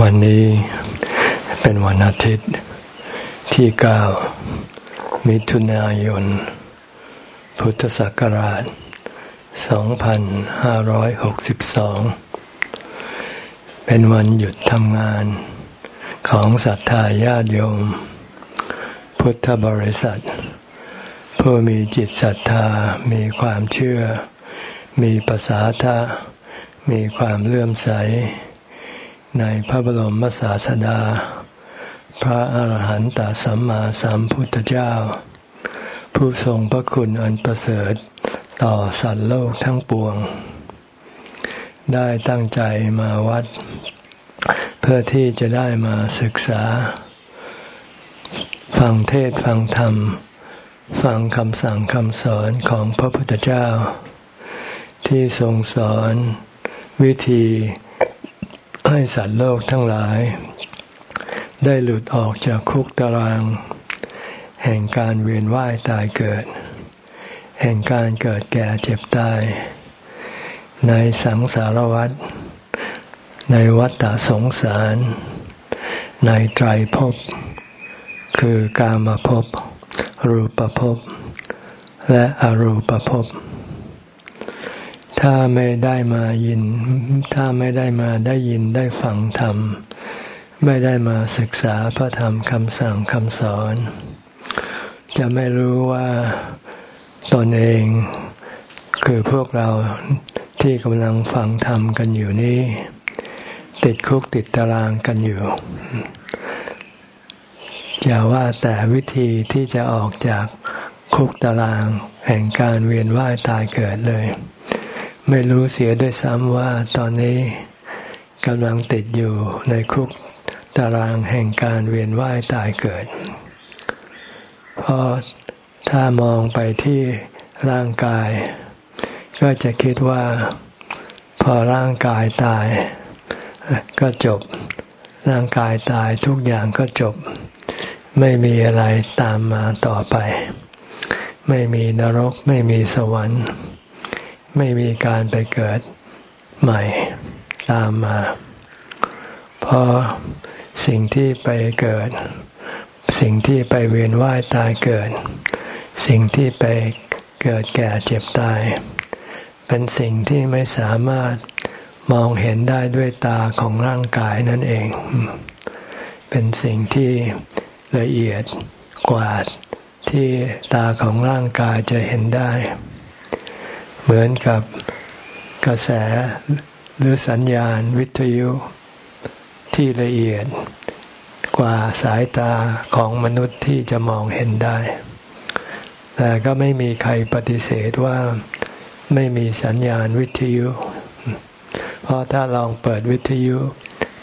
วันนี้เป็นวันอาทิตย์ที่เก้ามิถุนายน พุทธศักราช 2562 เป็นวันหยุดทำงานของศรัทธาญาติโยม พุทธบริษัท ผู้มีจิตศรัทธามีความเชื่อ มีภาษาทะมีความเลื่อมใส ในพระบรมศาสดา พระอาหารหันตสัมมาสัมพุทธเจ้า ผู้ทรงพระคุณอันประเสริฐต่อสัตว์โลกทั้งปวง ได้ตั้งใจมาวัด เพื่อที่จะได้มาศึกษา ฟังเทศฟังธรรม ฟังคำสั่งคำสอนของพระพุทธเจ้า ที่ทรงสอนวิธี ให้สัตว์โลกทั้งหลาย ได้หลุดออกจากคุกตาราง แห่งการเวียนว่ายตายเกิด แห่งการเกิดแก่เจ็บตาย ในสังสารวัฏในวัฏสงสาร ในไตรภพคือกามภพรูปภพและอรูปภพ ถ้าไม่ได้มายิน ถ้าไม่ได้มาได้ยินได้ฟังธรรม ไม่ได้มาศึกษาพระธรรมคำสั่งคำสอน จะไม่รู้ว่าตนเอง คือพวกเราที่กำลังฟังธรรมกันอยู่นี้ ติดคุกติดตารางกันอยู่อย่าว่าแต่วิธีที่จะออกจากคุกตารางแห่งการเวียนว่ายตายเกิดเลย ไม่รู้เสียด้วยซ้ำว่าตอนนี้กำลังติดอยู่ในคุกตารางแห่งการเวียนว่ายตายเกิด เพราะถ้ามองไปที่ร่างกาย ก็จะคิดว่า พอร่างกายตาย ก็จบ ร่างกายตายทุกอย่างก็จบ ไม่มีอะไรตามมาต่อไป ไม่มีนรกไม่มีสวรรค์ ไม่มีการไปเกิดใหม่ตามมา เพราะสิ่งที่ไปเกิด สิ่งที่ไปเวียนว่ายตายเกิด สิ่งที่ไปเกิดแก่เจ็บตาย เป็นสิ่งที่ไม่สามารถมองเห็นได้ด้วยตาของร่างกายนั่นเอง เป็นสิ่งที่ละเอียดกว่าที่ตาของร่างกายจะเห็นได้ เหมือนกับกระแสหรือสัญญาณวิทยุที่ละเอียดกว่าสายตาของมนุษย์ที่จะมองเห็นได้ แต่ก็ไม่มีใครปฏิเสธว่าไม่มีสัญญาณวิทยุ เพราะถ้าลองเปิดวิทยุ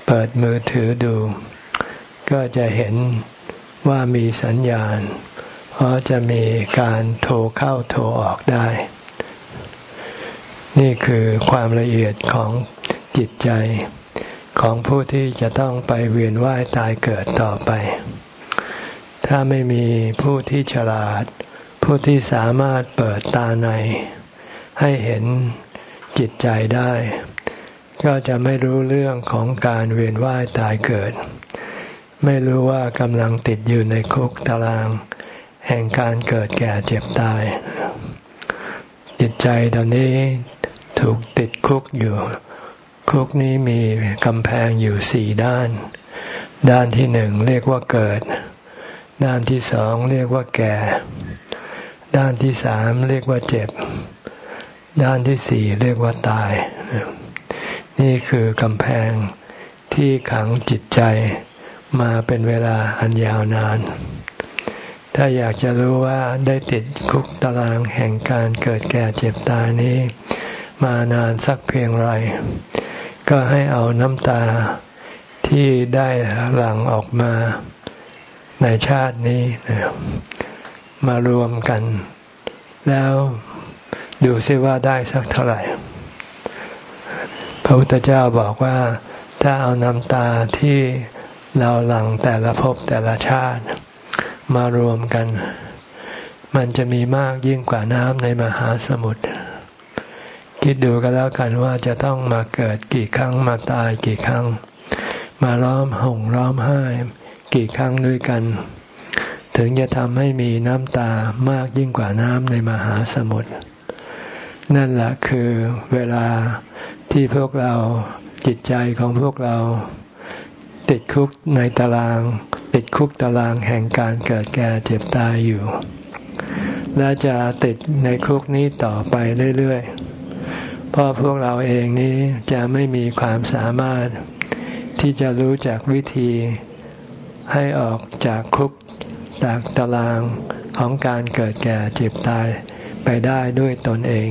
เปิดมือถือดู ก็จะเห็นว่ามีสัญญาณ เพราะจะมีการโทรเข้าโทรออกได้ นี่คือความละเอียดของจิตใจของผู้ที่จะต้องไปเวียนว่ายตายเกิดต่อไป ถ้าไม่มีผู้ที่ฉลาด ผู้ที่สามารถเปิดตาใน ให้เห็นจิตใจได้ ก็จะไม่รู้เรื่องของการเวียนว่ายตายเกิด ไม่รู้ว่ากำลังติดอยู่ในคุกตาราง แห่งการเกิดแก่เจ็บตาย จิตใจตอนนี้ ถูกติดคุกอยู่ คุกนี้มีกำแพงอยู่สี่ด้าน ด้านที่หนึ่งเรียกว่าเกิด ด้านที่สองเรียกว่าแก่ ด้านที่สามเรียกว่าเจ็บ ด้านที่สี่เรียกว่าตาย นี่คือกำแพงที่ขังจิตใจมาเป็นเวลาอันยาวนาน ถ้าอยากจะรู้ว่าได้ติดคุกตารางแห่งการเกิดแก่เจ็บตายนี้ มานานสักเพียงไร ก็ให้เอาน้ำตาที่ได้หลั่งออกมาในชาตินี้มารวมกัน แล้วดูซิว่าได้สักเท่าไหร่ พระพุทธเจ้าบอกว่าถ้าเอาน้ำตาที่เราหลั่งแต่ละภพแต่ละชาติมารวมกัน มันจะมีมากยิ่งกว่าน้ำในมหาสมุทร คิดดูกันแล้วกันว่าจะต้องมาเกิดกี่ครั้งมาตายกี่ครั้ง มาร้อมห่งร้อมไห้กี่ครั้งด้วยกัน ถึงจะทำให้มีน้ำตามากยิ่งกว่าน้ำในมหาสมุทรนั่นแหละคือเวลาที่พวกเราจิตใจของพวกเรา ติดคุกในตาราง ติดคุกตารางแห่งการเกิดแก่เจ็บตายอยู่ และจะติดในคุกนี้ต่อไปเรื่อยๆ เพราะพวกเราเองนี้จะไม่มีความสามารถที่จะรู้จักวิธีให้ออกจากคุกจากตารางของการเกิดแก่เจ็บตายไปได้ด้วยตนเอง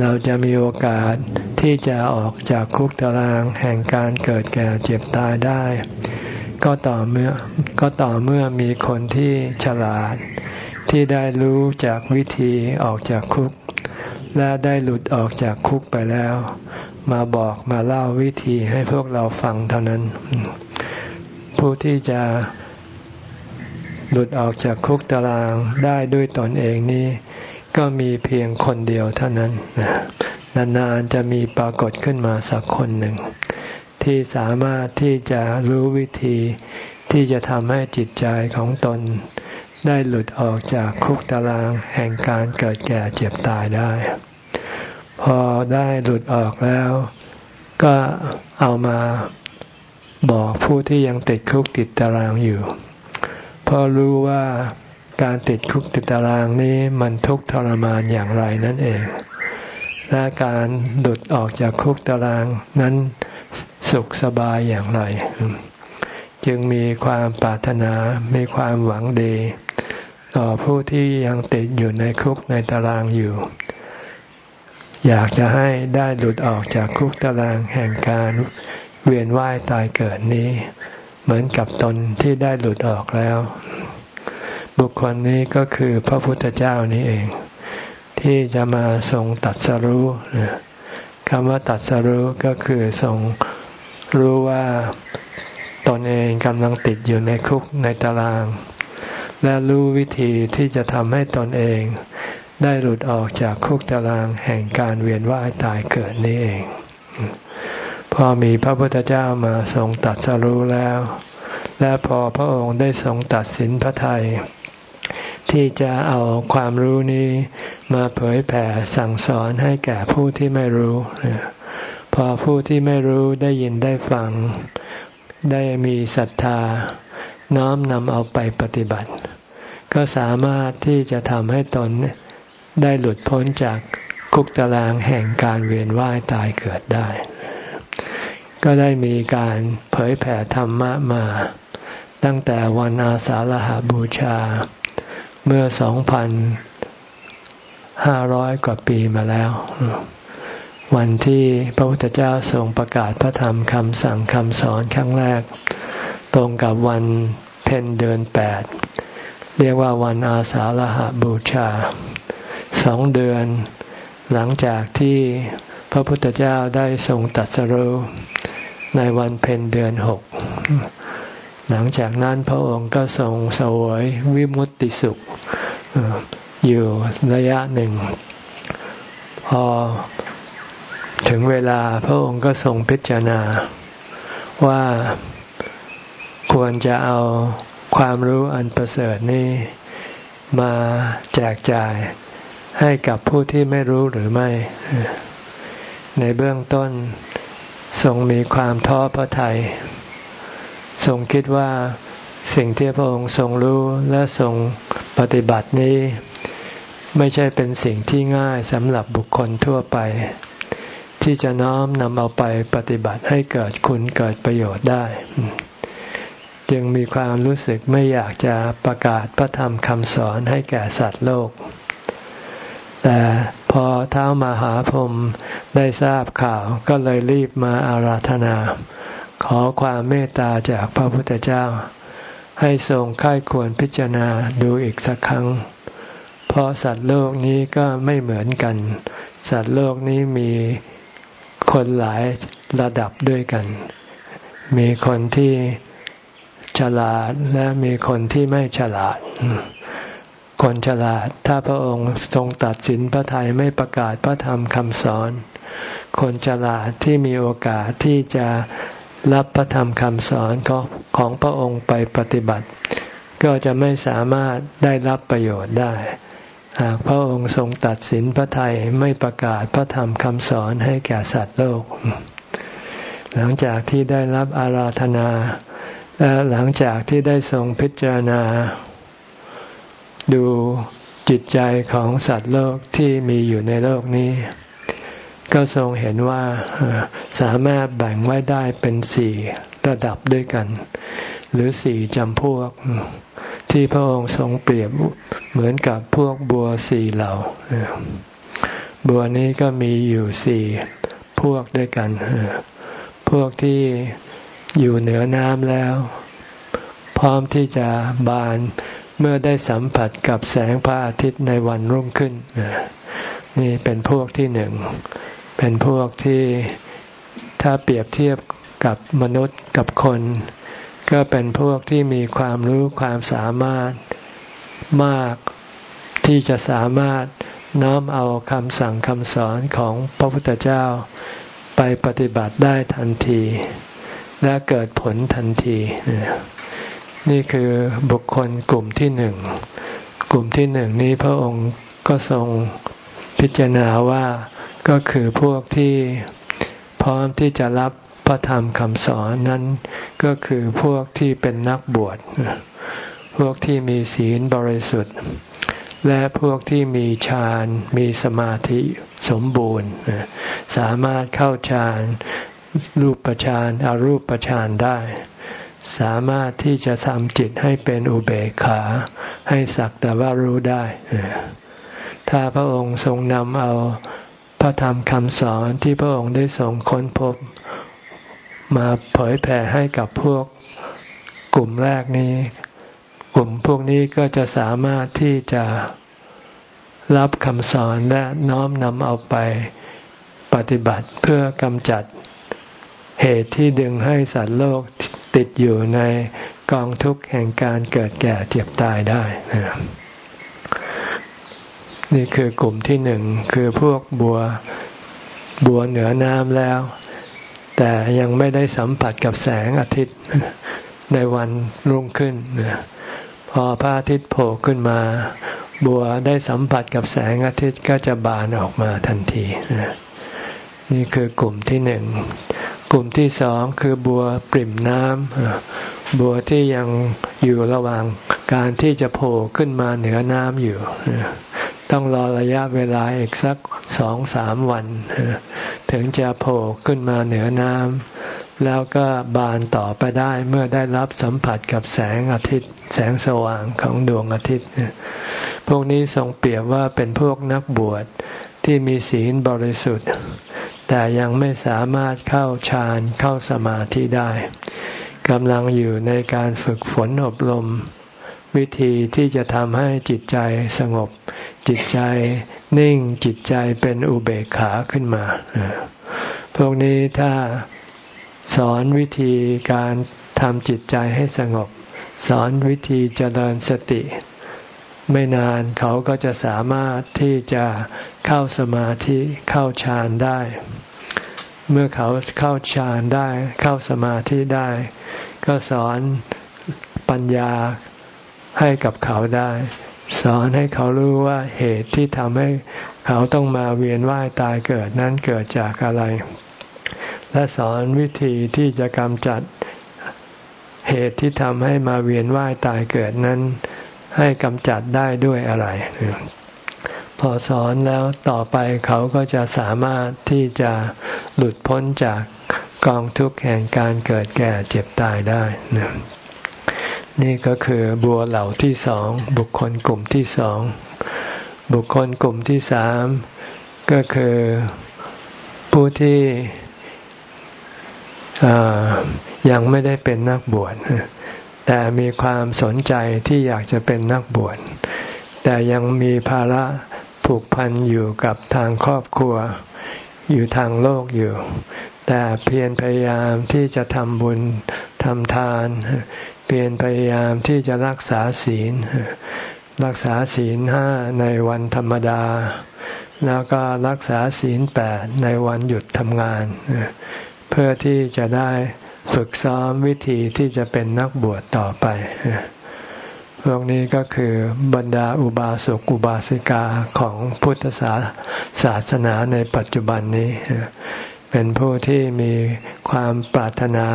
เราจะมีโอกาสที่จะออกจากคุกตารางแห่งการเกิดแก่เจ็บตายได้ ก็ต่อเมื่อก็ต่อเมื่อมีคนที่ฉลาด ที่ได้รู้จากวิธีออกจากคุก และได้หลุดออกจากคุกไปแล้ว มาบอกมาเล่าวิธีให้พวกเราฟังเท่านั้น ผู้ที่จะหลุดออกจากคุกตารางได้ด้วยตนเองนี้ ก็มีเพียงคนเดียวเท่านั้นนานๆจะมีปรากฏขึ้นมาสักคนหนึ่ง ที่สามารถที่จะรู้วิธีที่จะทำให้จิตใจของตน ได้หลุดออกจากคุกตารางแห่งการเกิดแก่เจ็บตายได้ พอได้หลุดออกแล้ว ก็เอามาบอกผู้ที่ยังติดคุกติดตารางอยู่ เพราะรู้ว่าการติดคุกติดตารางนี้มันทุกข์ทรมานอย่างไรนั่นเอง และการหลุดออกจากคุกตารางนั้นสุขสบายอย่างไร จึงมีความปรารถนา มีความหวังดี ต่อผู้ที่ยังติดอยู่ในคุกในตารางอยู่ อยากจะให้ได้หลุดออกจากคุกตารางแห่งการเวียนว่ายตายเกิดนี้ เหมือนกับตนที่ได้หลุดออกแล้ว บุคคลนี้ก็คือพระพุทธเจ้านี้เอง ที่จะมาทรงตัดสรู้คำว่าตัดสรู้ก็คือทรงรู้ว่าตนเองกำลังติดอยู่ในคุกในตาราง และรู้วิธีที่จะทำให้ตนเอง ได้หลุดออกจากคุกตารางแห่งการเวียนว่ายตายเกิดนี้เอง พอมีพระพุทธเจ้ามาทรงตัดสรู้แล้ว และพอพระองค์ได้ทรงตัดสินพระทยัยที่จะเอาความรู้นี้มาเผยแผ่สั่งสอนให้แก่ผู้ที่ไม่รู้ พอผู้ที่ไม่รู้ได้ยินได้ฟัง ได้มีศรัทธา น้อมนำเอาไปปฏิบัติ ก็สามารถที่จะทำให้ตนได้หลุดพ้นจากคุกตารางแห่งการเวียนว่ายตายเกิดได้ ก็ได้มีการเผยแผ่ธรรมะมา ตั้งแต่วันอาสาฬหาบูชา เมื่อสองพันห้าร้อยกว่าปีมาแล้ว วันที่พระพุทธเจ้าทรงประกาศพระธรรมคำสั่งคำสอนครั้งแรก ตรงกับวันเพ็ญเดือนแปดเรียกว่าวันอาสาฬหาบูชาสองเดือน หลังจากที่พระพุทธเจ้าได้ทรงตัดสรุในวันเพ็ญเดือนหกหลังจากนั้นพระองค์ก็ทรงสวยวิมุตติสุขอยู่ระยะหนึ่ง พอถึงเวลาพระองค์ก็ทรงพิจารณาว่า ควรจะเอาความรู้อันประเสริฐนี้มาแจกจ่ายให้กับผู้ที่ไม่รู้หรือไม่ ในเบื้องต้นทรงมีความท้อพระทยัยทรงคิดว่าสิ่งที่พระองค์ทรงรู้และทรงปฏิบัตินี้ ไม่ใช่เป็นสิ่งที่ง่ายสำหรับบุคคลทั่วไป ที่จะน้อมนำเอาไปปฏิบัติให้เกิดคุณเกิดประโยชน์ได้ จึงมีความรู้สึกไม่อยากจะประกาศพระธรรมคำสอนให้แก่สัตว์โลก แต่พอเท้ามาหาพรมได้ทราบข่าวก็เลยรีบมาอาราธนา ขอความเมตตาจากพระพุทธเจ้า ให้ทรงค่ายควรพิจารณาดูอีกสักครั้ง เพราะสัตว์โลกนี้ก็ไม่เหมือนกัน สัตว์โลกนี้มีคนหลายระดับด้วยกัน มีคนที่ ฉลาดและมีคนที่ไม่ฉลาด คนฉลาด ถ้าพระองค์ทรงตัดสินพระทัยไม่ประกาศพระธรรมคำสอน คนฉลาดที่มีโอกาสที่จะรับพระธรรมคำสอนของพระองค์ไปปฏิบัติ ก็จะไม่สามารถได้รับประโยชน์ได้ หากพระองค์ทรงตัดสินพระไทยไม่ประกาศพระธรรมคำสอนให้แก่สัตว์โลก หลังจากที่ได้รับอาราธนา และหลังจากที่ได้ทรงพิจารณา ดูจิตใจของสัตว์โลกที่มีอยู่ในโลกนี้ ก็ทรงเห็นว่าสามารถแบ่งไว้ได้เป็นสี่ระดับด้วยกัน หรือสี่จำพวก ที่พระองค์ทรงเปรียบเหมือนกับพวกบัวสี่เหล่า บัวนี้ก็มีอยู่สี่พวกด้วยกัน พวกที่ อยู่เหนือน้ำแล้ว พร้อมที่จะบานเมื่อได้สัมผัสกับแสงพระอาทิตย์ในวันรุ่งขึ้น นี่เป็นพวกที่หนึ่ง เป็นพวกที่ถ้าเปรียบเทียบกับมนุษย์กับคน ก็เป็นพวกที่มีความรู้ความสามารถมากที่จะสามารถน้อมเอาคำสั่งคำสอนของพระพุทธเจ้าไปปฏิบัติได้ทันที และเกิดผลทันที นี่คือบุคคลกลุ่มที่หนึ่ง กลุ่มที่หนึ่งนี้พระองค์ก็ทรงพิจารณาว่าก็คือพวกที่พร้อมที่จะรับพระธรรมคำสอนนั้นก็คือพวกที่เป็นนักบวช พวกที่มีศีลบริสุทธิ์ และพวกที่มีฌานมีสมาธิสมบูรณ์ สามารถเข้าฌาน รูปฌานอารูปฌานได้ สามารถที่จะทำจิตให้เป็นอุเบกขา ให้สักแต่ว่ารู้ได้ ถ้าพระองค์ทรงนำเอาพระธรรมคำสอนที่พระองค์ได้ทรงค้นพบ มาเผยแผ่ให้กับพวกกลุ่มแรกนี้ กลุ่มพวกนี้ก็จะสามารถที่จะรับคำสอนและน้อมนำเอาไปปฏิบัติเพื่อกำจัด เหตุที่ดึงให้สัตว์โลกติดอยู่ในกองทุกข์แห่งการเกิดแก่เจ็บตายได้นี่คือกลุ่มที่หนึ่งคือพวกบัวบัวเหนือน้ำแล้ว แต่ยังไม่ได้สัมผัสกับแสงอาทิตย์ในวันรุ่งขึ้นพอพระอาทิตย์โผล่ขึ้นมา บัวได้สัมผัสกับแสงอาทิตย์ก็จะบานออกมาทันที นี่คือกลุ่มที่หนึ่ง กลุ่มที่สองคือบัวปริ่มน้ำบัวที่ยังอยู่ระหว่างการที่จะโผล่ขึ้นมาเหนือน้ำอยู่ ต้องรอระยะเวลาอีกสักสองสามวัน ถึงจะโผล่ขึ้นมาเหนือน้ำแล้วก็บานต่อไปได้เมื่อได้รับสัมผัสกับแสงอาทิตย์ แสงสว่างของดวงอาทิตย์ พวกนี้ทรงเปรียบว่าเป็นพวกนักบวชที่มีศีลบริสุทธิ์ แต่ยังไม่สามารถเข้าฌานเข้าสมาธิได้กำลังอยู่ในการฝึกฝนอบรม วิธีที่จะทำให้จิตใจสงบ จิตใจนิ่งจิตใจเป็นอุเบกขาขึ้นมา พวกนี้ถ้าสอนวิธีการทำจิตใจให้สงบ สอนวิธีเจริญสติ ไม่นานเขาก็จะสามารถที่จะเข้าสมาธิเข้าฌานได้ เมื่อเขาเข้าฌานได้ เข้าสมาธิได้ ก็สอนปัญญาให้กับเขาได้ สอนให้เขารู้ว่าเหตุที่ทำให้เขาต้องมาเวียนว่ายตายเกิดนั้นเกิดจากอะไร และสอนวิธีที่จะกำจัดเหตุที่ทำให้มาเวียนว่ายตายเกิดนั้น ให้กำจัดได้ด้วยอะไร พอสอนแล้วต่อไปเขาก็จะสามารถที่จะหลุดพ้นจากกองทุกข์แห่งการเกิดแก่เจ็บตายได้นะนี่ก็คือบัวเหล่าที่สองบุคคลกลุ่มที่สองบุคคลกลุ่มที่สามก็คือผู้ที่ยังไม่ได้เป็นนักบวช แต่มีความสนใจที่อยากจะเป็นนักบวช แต่ยังมีภาระผูกพันอยู่กับทางครอบครัว อยู่ทางโลกอยู่ แต่เพียรพยายามที่จะทำบุญทำทาน เพียรพยายามที่จะรักษาศีล รักษาศีลห้าในวันธรรมดา แล้วก็รักษาศีลแปดในวันหยุดทำงาน เพื่อที่จะได้ ฝึกซ้อมวิธีที่จะเป็นนักบวชต่อไป พวกนี้ก็คือบรรดาอุบาสกอุบาสิกาของพุทธศาศาสนาในปัจจุบันนี้ เป็นผู้ที่มีความปรารถนา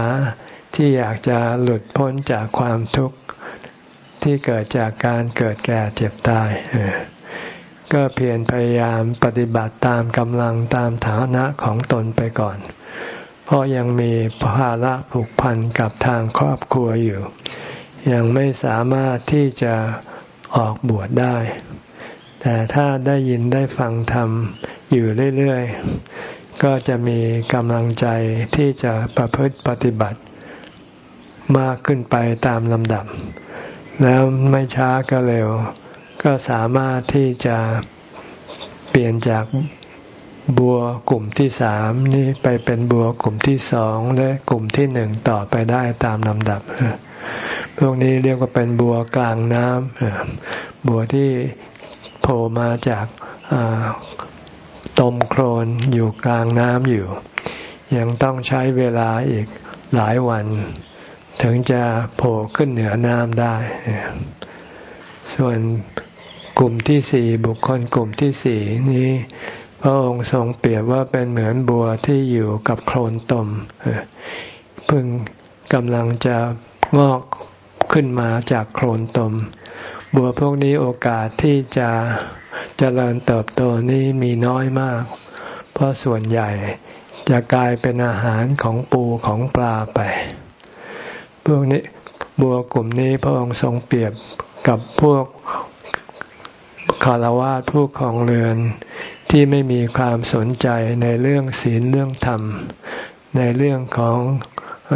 ที่อยากจะหลุดพ้นจากความทุกข์ที่เกิดจากการเกิดแก่เจ็บตายก็เพียรพยายามปฏิบัติตามกำลังตามฐานะของตนไปก่อน เพราะยังมีภาระผูกพันกับทางครอบครัวอยู่ ยังไม่สามารถที่จะออกบวชได้ แต่ถ้าได้ยินได้ฟังธรรมอยู่เรื่อยๆ ก็จะมีกำลังใจที่จะประพฤติปฏิบัติ มากขึ้นไปตามลำดับ แล้วไม่ช้าก็เร็ว ก็สามารถที่จะเปลี่ยนจาก บัวกลุ่มที่สามนี่ไปเป็นบัวกลุ่มที่สองและกลุ่มที่หนึ่งต่อไปได้ตามลำดับ พวกนี้เรียกว่าเป็นบัวกลางน้ำบัวที่โผล่มาจากตมโครนอยู่กลางน้ำอยู่ ยังต้องใช้เวลาอีกหลายวัน ถึงจะโผล่ขึ้นเหนือน้ำได้ ส่วนกลุ่มที่สี่บุคคลกลุ่มที่สี่นี้ พระองค์ทรงเปรียบว่าเป็นเหมือนบัวที่อยู่กับโคลนตมเพิ่งกำลังจะงอกขึ้นมาจากโคลนตม บัวพวกนี้โอกาสที่จะจะเจริญเติบโตนี้มีน้อยมาก เพราะส่วนใหญ่จะกลายเป็นอาหารของปูของปลาไป พวกนี้บัวกลุ่มนี้พระองค์ทรงเปรียบกับพวกคารวะผู้ของเรือน ที่ไม่มีความสนใจในเรื่องศีลเรื่องธรรม ในเรื่องของอ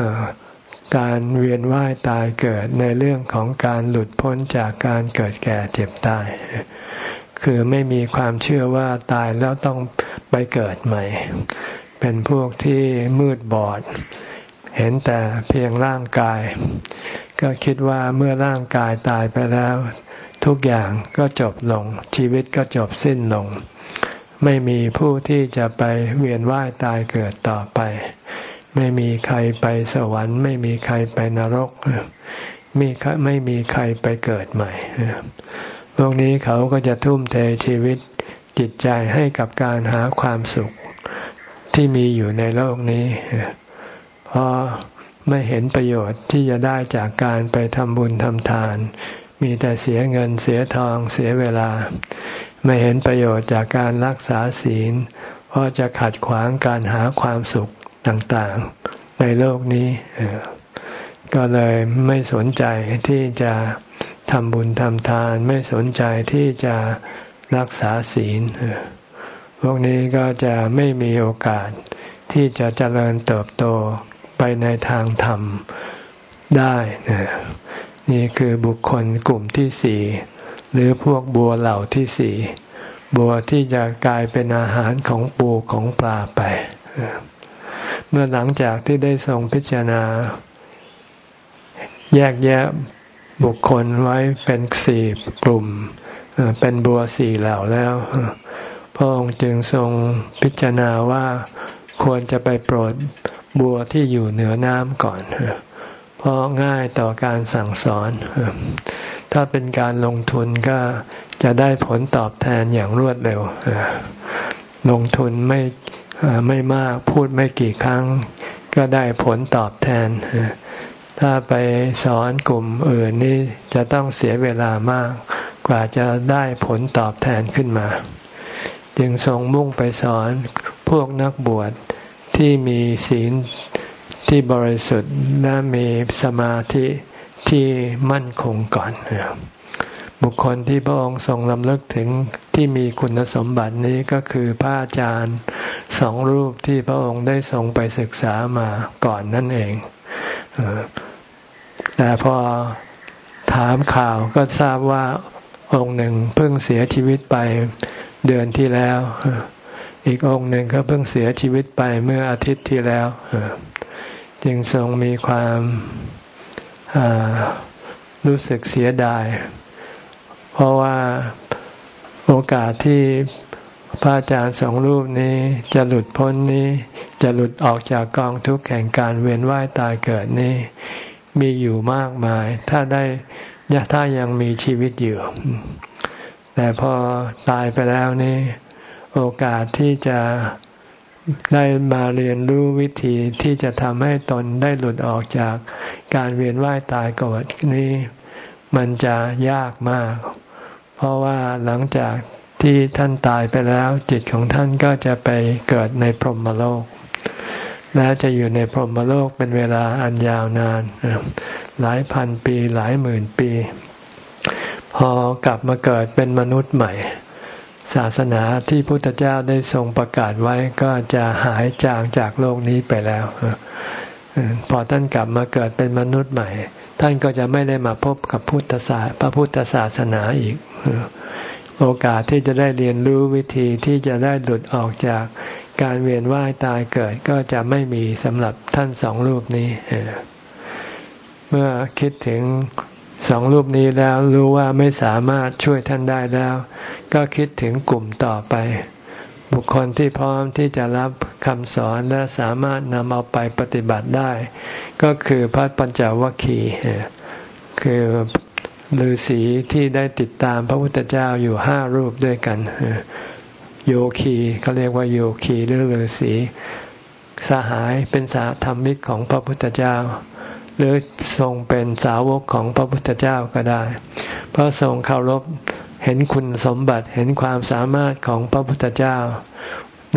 การเวียนว่ายตายเกิดในเรื่องของการหลุดพ้นจากการเกิดแก่เจ็บตาย คือไม่มีความเชื่อว่าตายแล้วต้องไปเกิดใหม่ เป็นพวกที่มืดบอด เห็นแต่เพียงร่างกาย ก็คิดว่าเมื่อร่างกายตายไปแล้ว ทุกอย่างก็จบลงชีวิตก็จบสิ้นลง ไม่มีผู้ที่จะไปเวียนว่ายตายเกิดต่อไป ไม่มีใครไปสวรรค์ ไม่มีใครไปนรกมีไม่มีใครไปเกิดใหม่พวกนี้เขาก็จะทุ่มเทชีวิตจิตใจให้กับการหาความสุขที่มีอยู่ในโลกนี้ เพราะไม่เห็นประโยชน์ที่จะได้จากการไปทำบุญทำทาน มีแต่เสียเงินเสียทองเสียเวลา ไม่เห็นประโยชน์จากการรักษาศีล เพราะจะขัดขวางการหาความสุขต่างๆ ในโลกนี้ ก็เลยไม่สนใจที่จะทำบุญทำทาน ไม่สนใจที่จะรักษาศีล พวกนี้ก็จะไม่มีโอกาสที่จะเจริญเติบโตไปในทางธรรมได้ นี่คือบุคคลกลุ่มที่สี่ หรือพวกบัวเหล่าที่สี่บัวที่จะกลายเป็นอาหารของปูของปลาไป เมื่อหลังจากที่ได้ทรงพิจารณา แยกแยะบุคคลไว้เป็นสี่กลุ่ม เป็นบัวสี่เหล่าแล้วพระองค์จึงทรงพิจารณาว่าควรจะไปโปรดบัวที่อยู่เหนือน้ำก่อน เพราะง่ายต่อการสั่งสอน ถ้าเป็นการลงทุนก็จะได้ผลตอบแทนอย่างรวดเร็ว ลงทุนไม่ไม่มากพูดไม่กี่ครั้ง ก็ได้ผลตอบแทน ถ้าไปสอนกลุ่มอื่นนี่จะต้องเสียเวลามาก กว่าจะได้ผลตอบแทนขึ้นมา จึงทรงมุ่งไปสอนพวกนักบวชที่มีศีล ที่บริสุทธิ์และมีสมาธิที่มั่นคงก่อน บุคคลที่พระองค์ทรงลำลึกถึงที่มีคุณสมบัตินี้ก็คือพระอาจารย์สองรูปที่พระองค์ได้ทรงไปศึกษามาก่อนนั่นเอง แต่พอถามข่าวก็ทราบว่าองค์หนึ่งเพิ่งเสียชีวิตไปเดือนที่แล้ว อีกองค์หนึ่งก็เพิ่งเสียชีวิตไปเมื่ออาทิตย์ที่แล้ว จึงทรงมีความรู้สึกเสียดาย เพราะว่าโอกาสที่พระอาจารย์สองรูปนี้จะหลุดพ้นนี้ จะหลุดออกจากกองทุกข์แห่งการเวียนว่ายตายเกิดนี้ มีอยู่มากมาย ถ้าได้ถ้ายังมีชีวิตอยู่ แต่พอตายไปแล้วนี่ โอกาสที่จะ ได้มาเรียนรู้วิธีที่จะทำให้ตนได้หลุดออกจากการเวียนว่ายตายเกิดนี้ มันจะยากมาก เพราะว่าหลังจากที่ท่านตายไปแล้ว จิตของท่านก็จะไปเกิดในพรหมโลก และจะอยู่ในพรหมโลกเป็นเวลาอันยาวนาน หลายพันปีหลายหมื่นปี พอกลับมาเกิดเป็นมนุษย์ใหม่ ศาสนาที่พุทธเจ้าได้ทรงประกาศไว้ก็จะหายจางจากโลกนี้ไปแล้ว พอท่านกลับมาเกิดเป็นมนุษย์ใหม่ ท่านก็จะไม่ได้มาพบกับพุทธศาสพระพุทธศาสนาอีก โอกาสที่จะได้เรียนรู้วิธีที่จะได้หลุดออกจากการเวียนว่ายตายเกิดก็จะไม่มีสำหรับท่านสองรูปนี้ เมื่อคิดถึง สองรูปนี้แล้วรู้ว่าไม่สามารถช่วยท่านได้แล้ว ก็คิดถึงกลุ่มต่อไป บุคคลที่พร้อมที่จะรับคำสอนและสามารถนำเอาไปปฏิบัติได้ ก็คือพระปัญจวัคคีย์คือฤาษีที่ได้ติดตามพระพุทธเจ้าอยู่ห้ารูปด้วยกัน โยคีเขาเรียกว่าโยคีหรือฤาษีสหายเป็นสาธรรมิกของพระพุทธเจ้า หรือทรงเป็นสาวกของพระพุทธเจ้าก็ได้ เพราะทรงเคารพเห็นคุณสมบัติเห็นความสามารถของพระพุทธเจ้า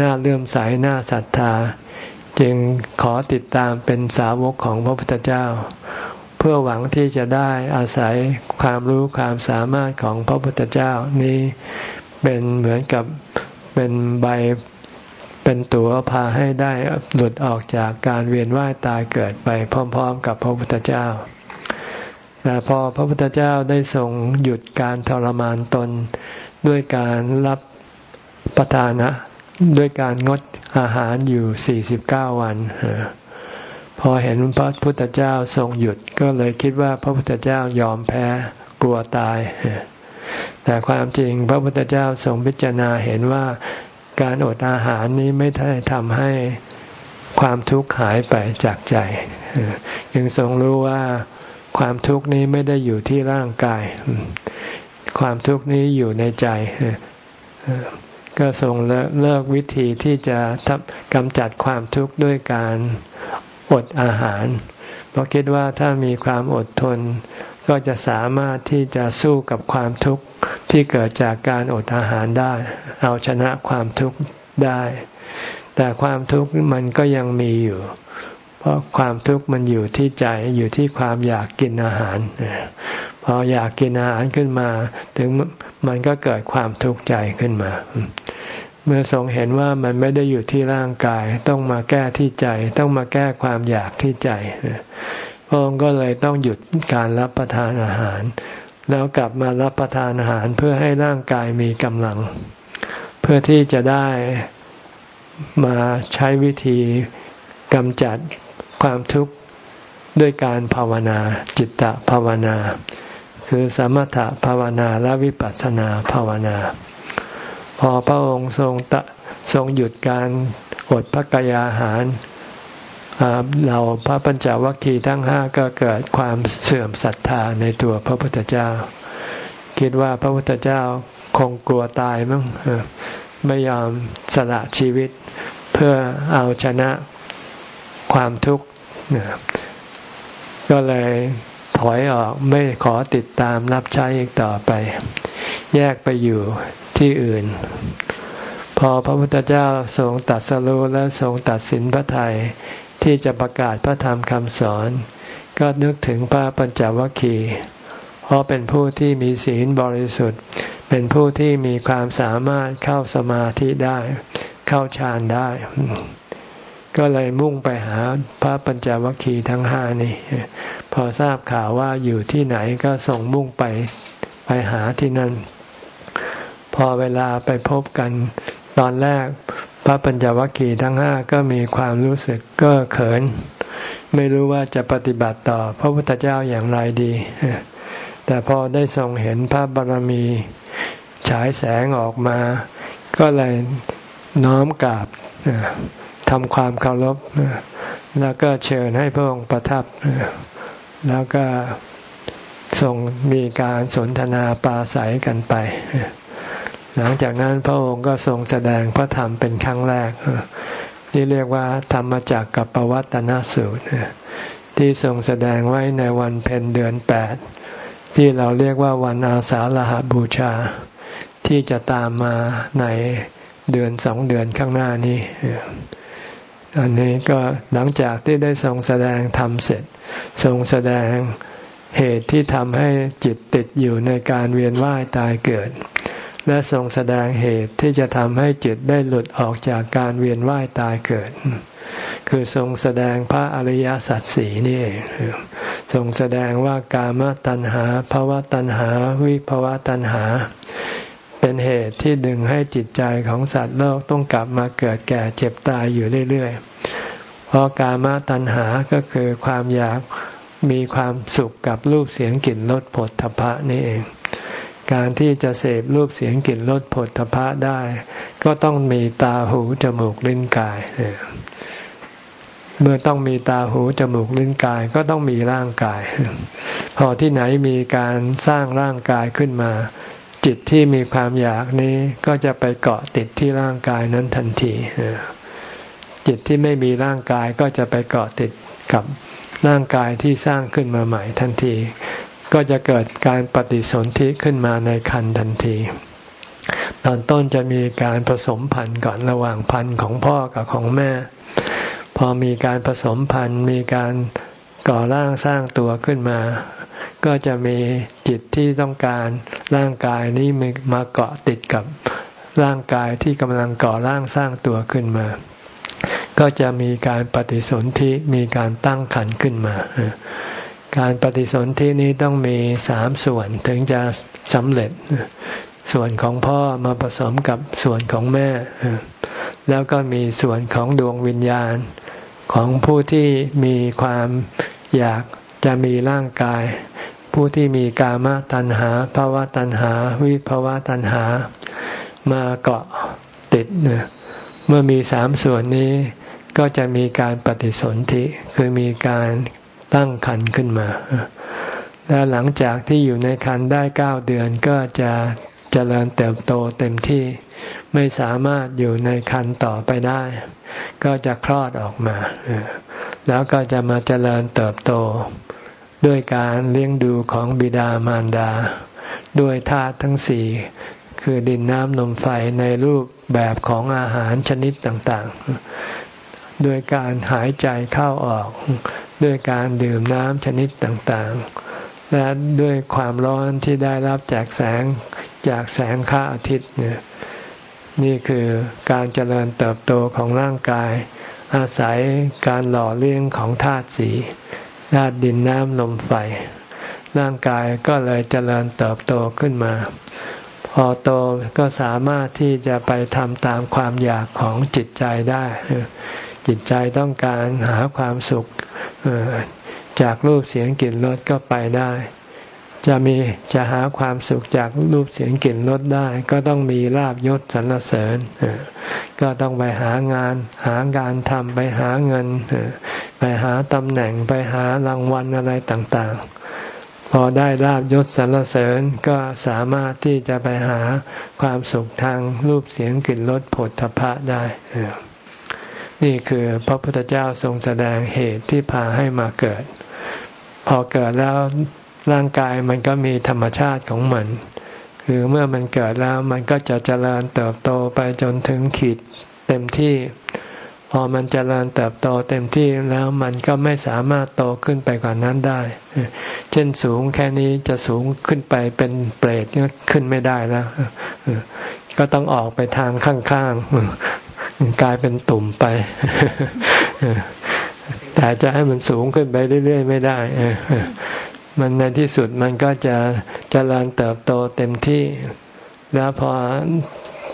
น่าเลื่อมใสน่าศรัทธา จึงขอติดตามเป็นสาวกของพระพุทธเจ้า เพื่อหวังที่จะได้อาศัยความรู้ความสามารถของพระพุทธเจ้านี้เป็นเหมือนกับเป็นใบ เป็นตัวพาให้ได้หลุดออกจากการเวียนว่ายตายเกิดไปพร้อม ๆ กับพระพุทธเจ้าแต่พอพระพุทธเจ้าได้ทรงหยุดการทรมานตนด้วยการรับประทานะ ด้วยการงดอาหารอยู่ 49 วัน พอเห็นพระพุทธเจ้าทรงหยุดก็เลยคิดว่าพระพุทธเจ้ายอมแพ้กลัวตาย แต่ความจริงพระพุทธเจ้าทรงพิจารณาเห็นว่า การอดอาหารนี้ไม่ได้ทำให้ความทุกข์หายไปจากใจยังทรงรู้ว่าความทุกข์นี้ไม่ได้อยู่ที่ร่างกาย ความทุกข์นี้อยู่ในใจ ก็ทรงเลิกวิธีที่จะกำจัดความทุกข์ด้วยการอดอาหาร เพราะคิดว่าถ้ามีความอดทน ก็จะสามารถที่จะสู้กับความทุกข์ที่เกิดจากการอดอาหารได้ เอาชนะความทุกข์ได้ แต่ความทุกข์มันก็ยังมีอยู่ เพราะความทุกข์มันอยู่ที่ใจอยู่ที่ความอยากกินอาหาร พออยากกินอาหารขึ้นมา ถึงมันก็เกิดความทุกข์ใจขึ้นมา เมื่อทรงเห็นว่ามันไม่ได้อยู่ที่ร่างกาย ต้องมาแก้ที่ใจ ต้องมาแก้ความอยากที่ใจ พระองค์ก็เลยต้องหยุดการรับประทานอาหาร แล้วกลับมารับประทานอาหารเพื่อให้ร่างกายมีกำลัง เพื่อที่จะได้มาใช้วิธีกำจัดความทุกข์ด้วยการภาวนา จิตตภาวนา คือสมถะภาวนาและวิปัสสนาภาวนา พอพระองค์ทรงตะทรงหยุดการอดพระกยาหาร เราพระปัญจวัคคีย์ทั้งห้าก็เกิดความเสื่อมศรัทธาในตัวพระพุทธเจ้า คิดว่าพระพุทธเจ้าคงกลัวตายมั้งไม่ยอมสละชีวิต เพื่อเอาชนะความทุกข์ก็เลยถอยออกไม่ขอติดตามรับใช้อีกต่อไป แยกไปอยู่ที่อื่น พอพระพุทธเจ้าทรงตัดสรู้และทรงตัดสินพระไทย ที่จะประกาศพระธรรมคำสอน ก็นึกถึงพระปัญจวัคคีย์เพราะเป็นผู้ที่มีศีลบริสุทธิ์ เป็นผู้ที่มีความสามารถเข้าสมาธิได้ เข้าฌานได้ ก็เลยมุ่งไปหาพระปัญจวัคคีย์ทั้งห้านี่ พอทราบข่าวว่าอยู่ที่ไหนก็ส่งมุ่งไปไปหาที่นั่น พอเวลาไปพบกันตอนแรก พระปัญจวัคคีย์ทั้งห้าก็มีความรู้สึกก็เขิน ไม่รู้ว่าจะปฏิบัติต่อพระพุทธเจ้าอย่างไรดี แต่พอได้ทรงเห็นพระบารมีฉายแสงออกมา ก็เลยน้อมกราบทำความเคารพแล้วก็เชิญให้พระองค์ประทับ แล้วก็ทรงมีการสนทนาปาศัยกันไป หลังจากนั้นพระองค์ก็ทรงแสดงพระธรรมเป็นครั้งแรก ที่เรียกว่าธรรมจักกับปวัตนสูตร ที่ทรงแสดงไว้ในวันเพ็ญเดือนแปดที่เราเรียกว่าวันอาสาฬหบูชา ที่จะตามมาในเดือนสองเดือนข้างหน้านี้อันนี้ก็หลังจากที่ได้ทรงแสดงธรรมเสร็จ ทรงแสดงเหตุที่ทำให้จิตติดอยู่ในการเวียนว่ายตายเกิด และทรงแสดงเหตุที่จะทำให้จิตได้หลุดออกจากการเวียนว่ายตายเกิด คือทรงแสดงพระอริยสัจสีนี่เองทรงแสดงว่ากามตัณหาภาวะตัณหา วิภาวะตัณหา เป็นเหตุที่ดึงให้จิตใจของสัตว์โลกต้องกลับมาเกิดแก่เจ็บตายอยู่เรื่อยๆ เพราะกามตัณหาก็คือความอยากมีความสุขกับรูปเสียงกลิ่นรสผลทพะนี่เอง การที่จะเสพรูปเสียงกลิ่นรสผลทพะได้ ก็ต้องมีตาหูจมูกลิ้นกาย เมื่อต้องมีตาหูจมูกลิ้นกายก็ต้องมีร่างกาย พอที่ไหนมีการสร้างร่างกายขึ้นมา จิตที่มีความอยากนี้ก็จะไปเกาะติดที่ร่างกายนั้นทันทีจิตที่ไม่มีร่างกายก็จะไปเกาะติดกับร่างกายที่สร้างขึ้นมาใหม่ทันที ก็จะเกิดการปฏิสนธิขึ้นมาในคันทันที ตอนต้นจะมีการผสมพันธุ์ก่อนระหว่างพันธุ์ของพ่อกับของแม่ พอมีการผสมพันธุ์มีการก่อร่างสร้างตัวขึ้นมา ก็จะมีจิตที่ต้องการร่างกายนี้มาเกาะติดกับร่างกายที่กำลังก่อร่างสร้างตัวขึ้นมา ก็จะมีการปฏิสนธิมีการตั้งขันขึ้นมา การปฏิสนธินี้ต้องมีสามส่วนถึงจะสำเร็จ ส่วนของพ่อมาผสมกับส่วนของแม่ แล้วก็มีส่วนของดวงวิญญาณของผู้ที่มีความอยากจะมีร่างกาย ผู้ที่มีกามตัณหาภาวะตัณหา วิภาวะตัณหา มาเกาะติดเมื่อมีสามส่วนนี้ก็จะมีการปฏิสนธิคือมีการ ตั้งคันขึ้นมา แล้วหลังจากที่อยู่ในคันได้เก้าเดือนก็จะเจริญเติบโตเต็มที่ ไม่สามารถอยู่ในคันต่อไปได้ ก็จะคลอดออกมา แล้วก็จะมาเจริญเติบโต ด้วยการเลี้ยงดูของบิดามารดา ด้วยธาตุทั้งสี่คือดินน้ำนมไฟในรูปแบบของอาหารชนิดต่าง ด้วยการหายใจเข้าออก ด้วยการดื่มน้ำชนิดต่างๆ และด้วยความร้อนที่ได้รับจากแสงจากแสงข้าอาทิตย์เนี่ยนี่คือการเจริญเติบโตของร่างกาย อาศัยการหล่อเลี้ยงของธาตุสีธาตุดินน้ำลมไฟ ร่างกายก็เลยเจริญเติบโตขึ้นมา พอโตก็สามารถที่จะไปทำตามความอยากของจิตใจได้ จิตใจต้องการหาความสุขจากรูปเสียงกลิ่นรสก็ไปได้ จะมีจะหาความสุขจากรูปเสียงกลิ่นรสได้ ก็ต้องมีลาบยศสรรเสริญก็ต้องไปหางาน หางานทำไปหาเงิน ไปหาตำแหน่งไปหารางวัลอะไรต่าง ๆพอได้ลาบยศสรรเสริญก็สามารถที่จะไปหาความสุขทางรูปเสียงกลิ่นรสผลทพะได้ นี่คือพระพุทธเจ้าทรงแสดงเหตุที่พาให้มาเกิด พอเกิดแล้วร่างกายมันก็มีธรรมชาติของมัน คือเมื่อมันเกิดแล้วมันก็จะเจริญเติบโตไปจนถึงขีดเต็มที่ พอมันเจริญเติบโตเต็มที่แล้วมันก็ไม่สามารถโตขึ้นไปกว่านั้นได้ เช่นสูงแค่นี้จะสูงขึ้นไปเป็นเปรตก็ขึ้นไม่ได้แล้วก็ต้องออกไปทางข้าง กลายเป็นตุ่มไป แต่จะให้มันสูงขึ้นไปเรื่อย ๆ ไม่ได้มันในที่สุดมันก็จะจะเจริญเติบโตเต็มที่ แล้วพอ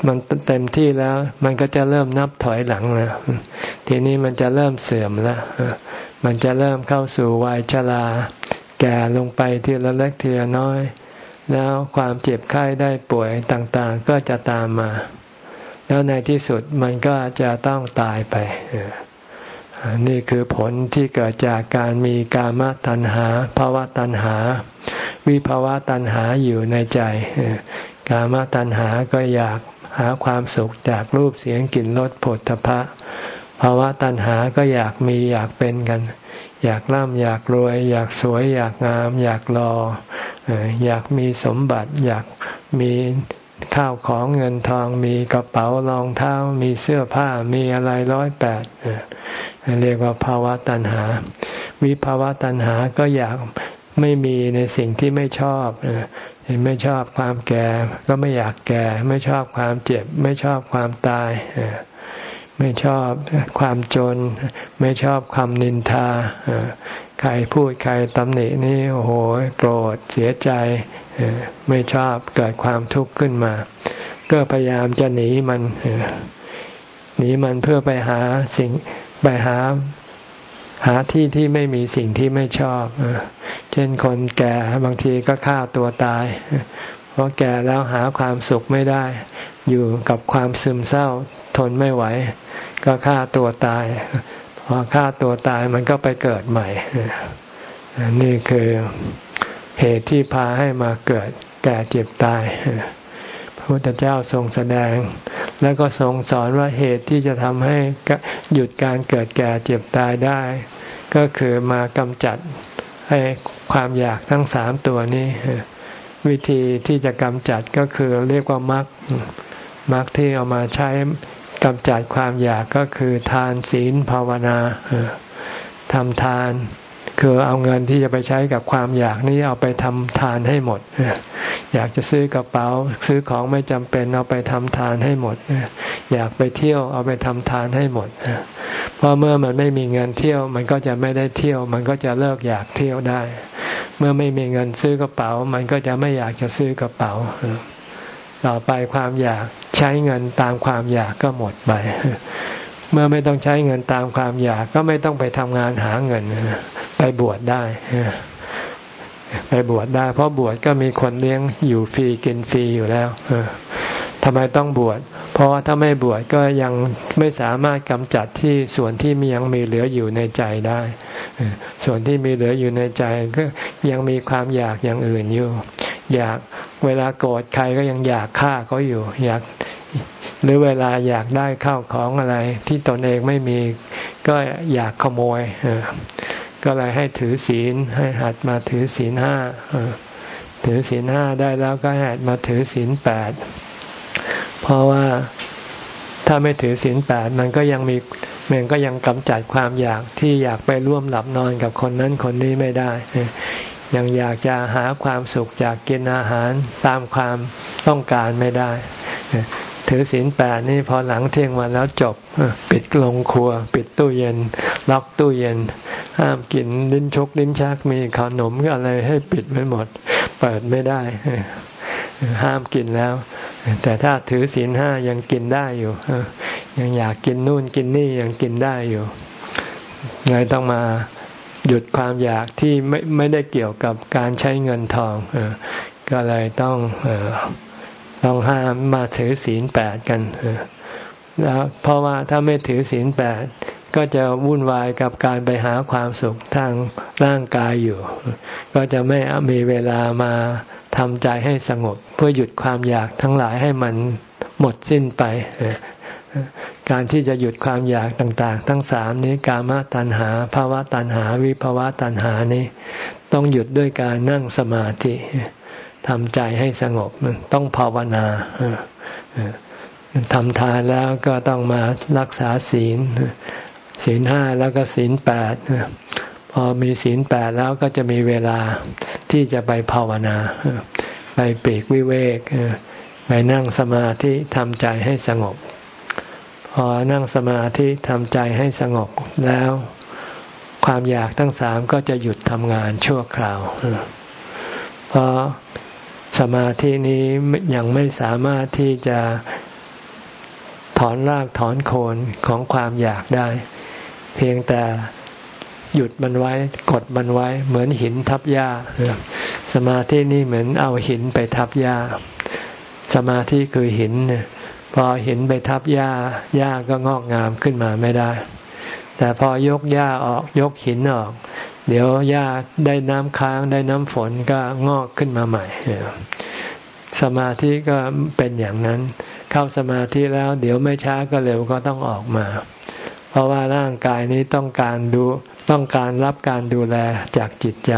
มันเต็มที่แล้ว มันก็จะเริ่มนับถอยหลังแล้วทีนี้มันจะเริ่มเสื่อมแล้วมันจะเริ่มเข้าสู่วัยชราแก่ลงไปทีละเล็กทีละน้อย แล้วความเจ็บไข้ได้ป่วยต่างๆ ก็จะตามมา แล้วในที่สุดมันก็จะต้องตายไป นี่คือผลที่เกิดจากการมีกามตัณหาภาวะตัณหา วิภาวะตัณหาอยู่ในใจ กามตัณหาก็อยากหาความสุขจากรูปเสียงกลิ่นรสผลทพะภาวะตัณหาก็อยากมีอยากเป็นกัน อยากร่ำอยากรวย อยากสวย อยากงาม อยากรออยากมีสมบัติ อยากมี ข้าวของเงินทองมีกระเป๋ารองเท้ามีเสื้อผ้ามีอะไรร้อยแปดเรียกว่าภาวะตัณหา วิภาวะตัณหาก็อยากไม่มีในสิ่งที่ไม่ชอบไม่ชอบความแก่ ก็ไม่อยากแก่ ไม่ชอบความเจ็บ ไม่ชอบความตาย ไม่ชอบความจน ไม่ชอบคำนินทาใครพูดใครตำหนินี่โอ้โหโกรธเสียใจ ไม่ชอบเกิดความทุกข์ขึ้นมา ก็พยายามจะหนีมันหนีมันเพื่อไปหาสิ่งไปหาหาที่ที่ไม่มีสิ่งที่ไม่ชอบ เช่นคนแก่บางทีก็ฆ่าตัวตาย เพราะแก่แล้วหาความสุขไม่ได้ อยู่กับความซึมเศร้าทนไม่ไหว ก็ฆ่าตัวตาย พอฆ่าตัวตายมันก็ไปเกิดใหม่ นี่คือ เหตุที่พาให้มาเกิดแก่เจ็บตาย พระพุทธเจ้าทรงแสดง แล้วก็ทรงสอนว่าเหตุที่จะทำให้หยุดการเกิดแก่เจ็บตายได้ ก็คือมากำจัดให้ความอยากทั้งสามตัวนี้ วิธีที่จะกำจัดก็คือเรียกว่ามรรคมรรคที่เอามาใช้กำจัดความอยากก็คือทานศีลภาวนาทำทาน คือเอาเงินที่จะไปใช้กับความอยากนี้เอาไปทำทานให้หมด อยากจะซื้อกระเป๋า ซื้อของไม่จำเป็นเอาไปทำทานให้หมด อยากไปเที่ยวเอาไปทำทานให้หมดเพราะเมื่อมันไม่มีเงินเที่ยว มันก็จะไม่ได้เที่ยว มันก็จะเลิกอยากเที่ยวได้ เมื่อไม่มีเงินซื้อกระเป๋า มันก็จะไม่อยากจะซื้อกระเป๋าต่อไปความอยากใช้เงินตามความอยากก็หมดไป เมื่อไม่ต้องใช้เงินตามความอยากก็ไม่ต้องไปทำงานหาเงิน ไปบวชได้ไปบวชได้ เพราะบวชก็มีคนเลี้ยงอยู่ฟรีกินฟรีอยู่แล้วทำไมต้องบวช เพราะว่าถ้าไม่บวชก็ยังไม่สามารถกำจัดที่ส่วนที่มียังมีเหลืออยู่ในใจได้ ส่วนที่มีเหลืออยู่ในใจก็ยังมีความอยากอย่างอื่นอยู่ อยากเวลาโกรธใครก็ยังอยากฆ่าเขาอยู่ อยาก หรือเวลาอยากได้ข้าวของอะไร ที่ตนเองไม่มีก็อยากขโมยก็เลยให้ถือศีลให้หัดมาถือศีลห้าถือศีลห้าได้แล้วก็หัดมาถือศีลแปดเพราะว่าถ้าไม่ถือศีลแปดมันก็ยังมีมันก็ยังกำจัดความอยากที่อยากไปร่วมหลับนอนกับคนนั้นคนนี้ไม่ได้ยังอยากจะหาความสุขจากกินอาหารตามความต้องการไม่ได้ ถือศีลแปดนี่พอหลังเที่ยงวันแล้วจบ ปิดลงครัว ปิดตู้เย็น ล็อกตู้เย็น ห้ามกินลิ้นชกลิ้นชักมีขนมอะไรให้ปิดไม่หมด เปิดไม่ได้ ห้ามกินแล้ว แต่ถ้าถือศีลห้ายังกินได้อยู่ ยังอยากกินนู่นกินนี่ยังกินได้อยู่เลยต้องมาหยุดความอยากที่ไม่ไม่ได้เกี่ยวกับการใช้เงินทองก็เลยต้อง ต้องห้ามมาถือศีลแปดกันแล้วเพราะว่าถ้าไม่ถือศีลแปดก็จะวุ่นวายกับการไปหาความสุขทางร่างกายอยู่ ก็จะไม่มีเวลามาทำใจให้สงบ เพื่อหยุดความอยากทั้งหลายให้มันหมดสิ้นไป การที่จะหยุดความอยากต่าง ๆ ทั้งสามนี้กามตัณหาภาวะตัณหา วิภาวะตัณหานี้ ต้องหยุดด้วยการนั่งสมาธิ ทำใจให้สงบต้องภาวนาทำทานแล้วก็ต้องมารักษาศีลศีลห้าแล้วก็ศีลแปดพอมีศีลแปดแล้วก็จะมีเวลาที่จะไปภาวนา ไปปีกวิเวกไปนั่งสมาธิทำใจให้สงบ พอนั่งสมาธิทำใจให้สงบแล้ว ความอยากทั้งสามก็จะหยุดทำงานชั่วคราวเพราะ สมาธินี้ยังไม่สามารถที่จะถอนรากถอนโคนของความอยากได้ เพียงแต่หยุดมันไว้กดมันไว้เหมือนหินทับหญ้าสมาธินี่เหมือนเอาหินไปทับหญ้า สมาธิคือหินพอห็นไปทับหญ้าหญ้าก็งอกงามขึ้นมาไม่ได้ แต่พอยกหญ้าออกยกหินออก เดี๋ยวหญ้าได้น้ำค้างได้น้ำฝนก็งอกขึ้นมาใหม่ สมาธิก็เป็นอย่างนั้น เข้าสมาธิแล้ว เดี๋ยวไม่ช้าก็เร็วก็ต้องออกมา เพราะว่าร่างกายนี้ต้องการดูต้องการรับการดูแลจากจิตใจ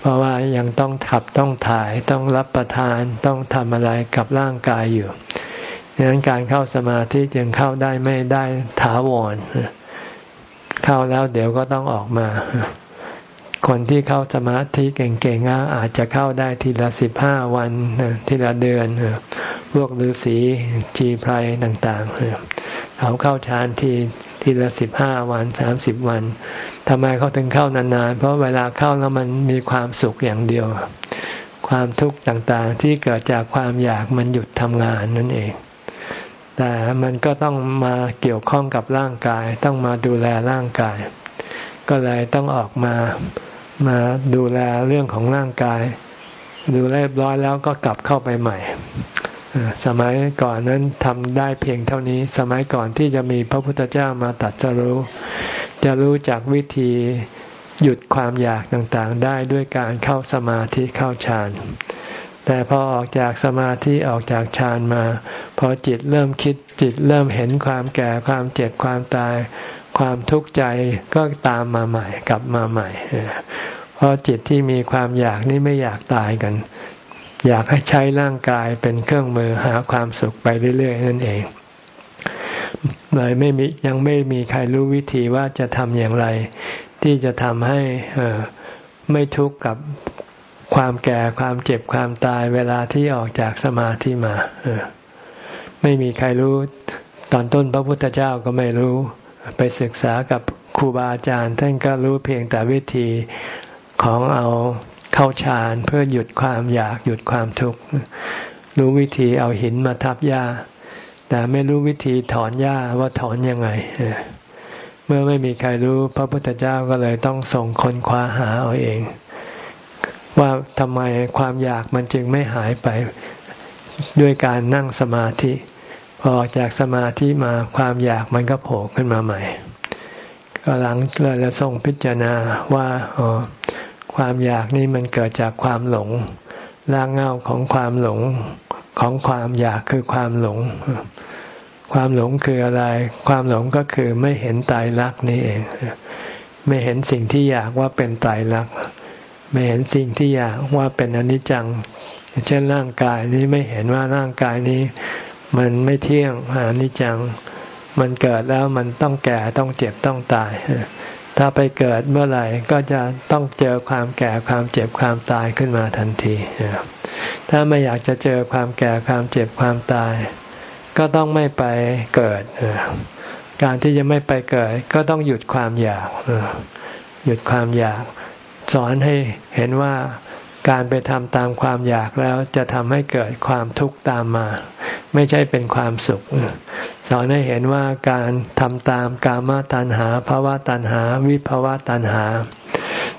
เพราะว่ายังต้องขับต้องถ่ายต้องรับประทานต้องทำอะไรกับร่างกายอยู่ดังนั้นการเข้าสมาธิจึงเข้าได้ไม่ได้ถาวร เข้าแล้วเดี๋ยวก็ต้องออกมา คนที่เข้าสมาธิเก่งๆอาจจะเข้าได้ทีละสิบห้าวันทีละเดือนพวกฤาษีจีไพรต่างๆเขาเข้าฌานทีทีละสิบห้าวันสามสิบวันทำไมเขาถึงเข้านานๆ เพราะเวลาเข้าแล้วมันมีความสุขอย่างเดียว ความทุกข์ต่างๆ ที่เกิดจากความอยากมันหยุดทำงานนั่นเอง แต่มันก็ต้องมาเกี่ยวข้องกับร่างกาย ต้องมาดูแลร่างกาย ก็เลยต้องออกมามาดูแลเรื่องของร่างกาย ดูเรียบร้อยแล้วก็กลับเข้าไปใหม่สมัยก่อนนั้นทำได้เพียงเท่านี้ สมัยก่อนที่จะมีพระพุทธเจ้ามาตัดจะรู้ จะรู้จักวิธีหยุดความอยากต่างๆ ได้ด้วยการเข้าสมาธิเข้าฌาน แต่พอออกจากสมาธิออกจากฌานมา พอจิตเริ่มคิดจิตเริ่มเห็นความแก่ความเจ็บความตาย ความทุกข์ใจก็ตามมาใหม่กลับมาใหม่เพราะจิตที่มีความอยากนี่ไม่อยากตายกัน อยากให้ใช้ร่างกายเป็นเครื่องมือหาความสุขไปเรื่อย ๆ นั่นเองเลยไม่มียังไม่มีใครรู้วิธีว่าจะทำอย่างไร ที่จะทำให้ไม่ทุกข์กับ ความแก่ความเจ็บความตายเวลาที่ออกจากสมาธิมาไม่มีใครรู้ ตอนต้นพระพุทธเจ้าก็ไม่รู้ ไปศึกษากับครูบาอาจารย์ท่านก็รู้เพียงแต่วิธีของเอาเข้าฌานเพื่อหยุดความอยากหยุดความทุกข์รู้วิธีเอาหินมาทับหญ้า แต่ไม่รู้วิธีถอนหญ้าว่าถอนยังไงเมื่อไม่มีใครรู้พระพุทธเจ้าก็เลยต้องส่งคนคว้าหาเอาเอง ว่าทำไมความอยากมันจึงไม่หายไปด้วยการนั่งสมาธิ พอออกจากสมาธิมาความอยากมันก็โผล่ขึ้นมาใหม่ ก็หลังเลยจะส่งพิจารณาว่าอ๋อความอยากนี่มันเกิดจากความหลงรากเงาของความหลงของความอยากคือความหลง ความหลงคืออะไร ความหลงก็คือไม่เห็นตายรักนี่เอง ไม่เห็นสิ่งที่อยากว่าเป็นตายรัก ไม่เห็นสิ่งที่อยากว่าเป็นอนิจจัง เช่นร่างกายนี้ไม่เห็นว่าร่างกายนี้ มันไม่เที่ยงอนิจจัง มันเกิดแล้วมันต้องแก่ต้องเจ็บต้องตาย ถ้าไปเกิดเมื่อไหร่ก็จะต้องเจอความแก่ความเจ็บความตายขึ้นมาทันที ถ้าไม่อยากจะเจอความแก่ความเจ็บความตาย ก็ต้องไม่ไปเกิด การที่จะไม่ไปเกิด ก็ต้องหยุดความอยากหยุดความอยาก สอนให้เห็นว่าการไปทำตามความอยากแล้วจะทำให้เกิดความทุกข์ตามมา ไม่ใช่เป็นความสุข สอนให้เห็นว่าการทำตามกามตัณหาภาวะตัณหา วิภาวะตัณหา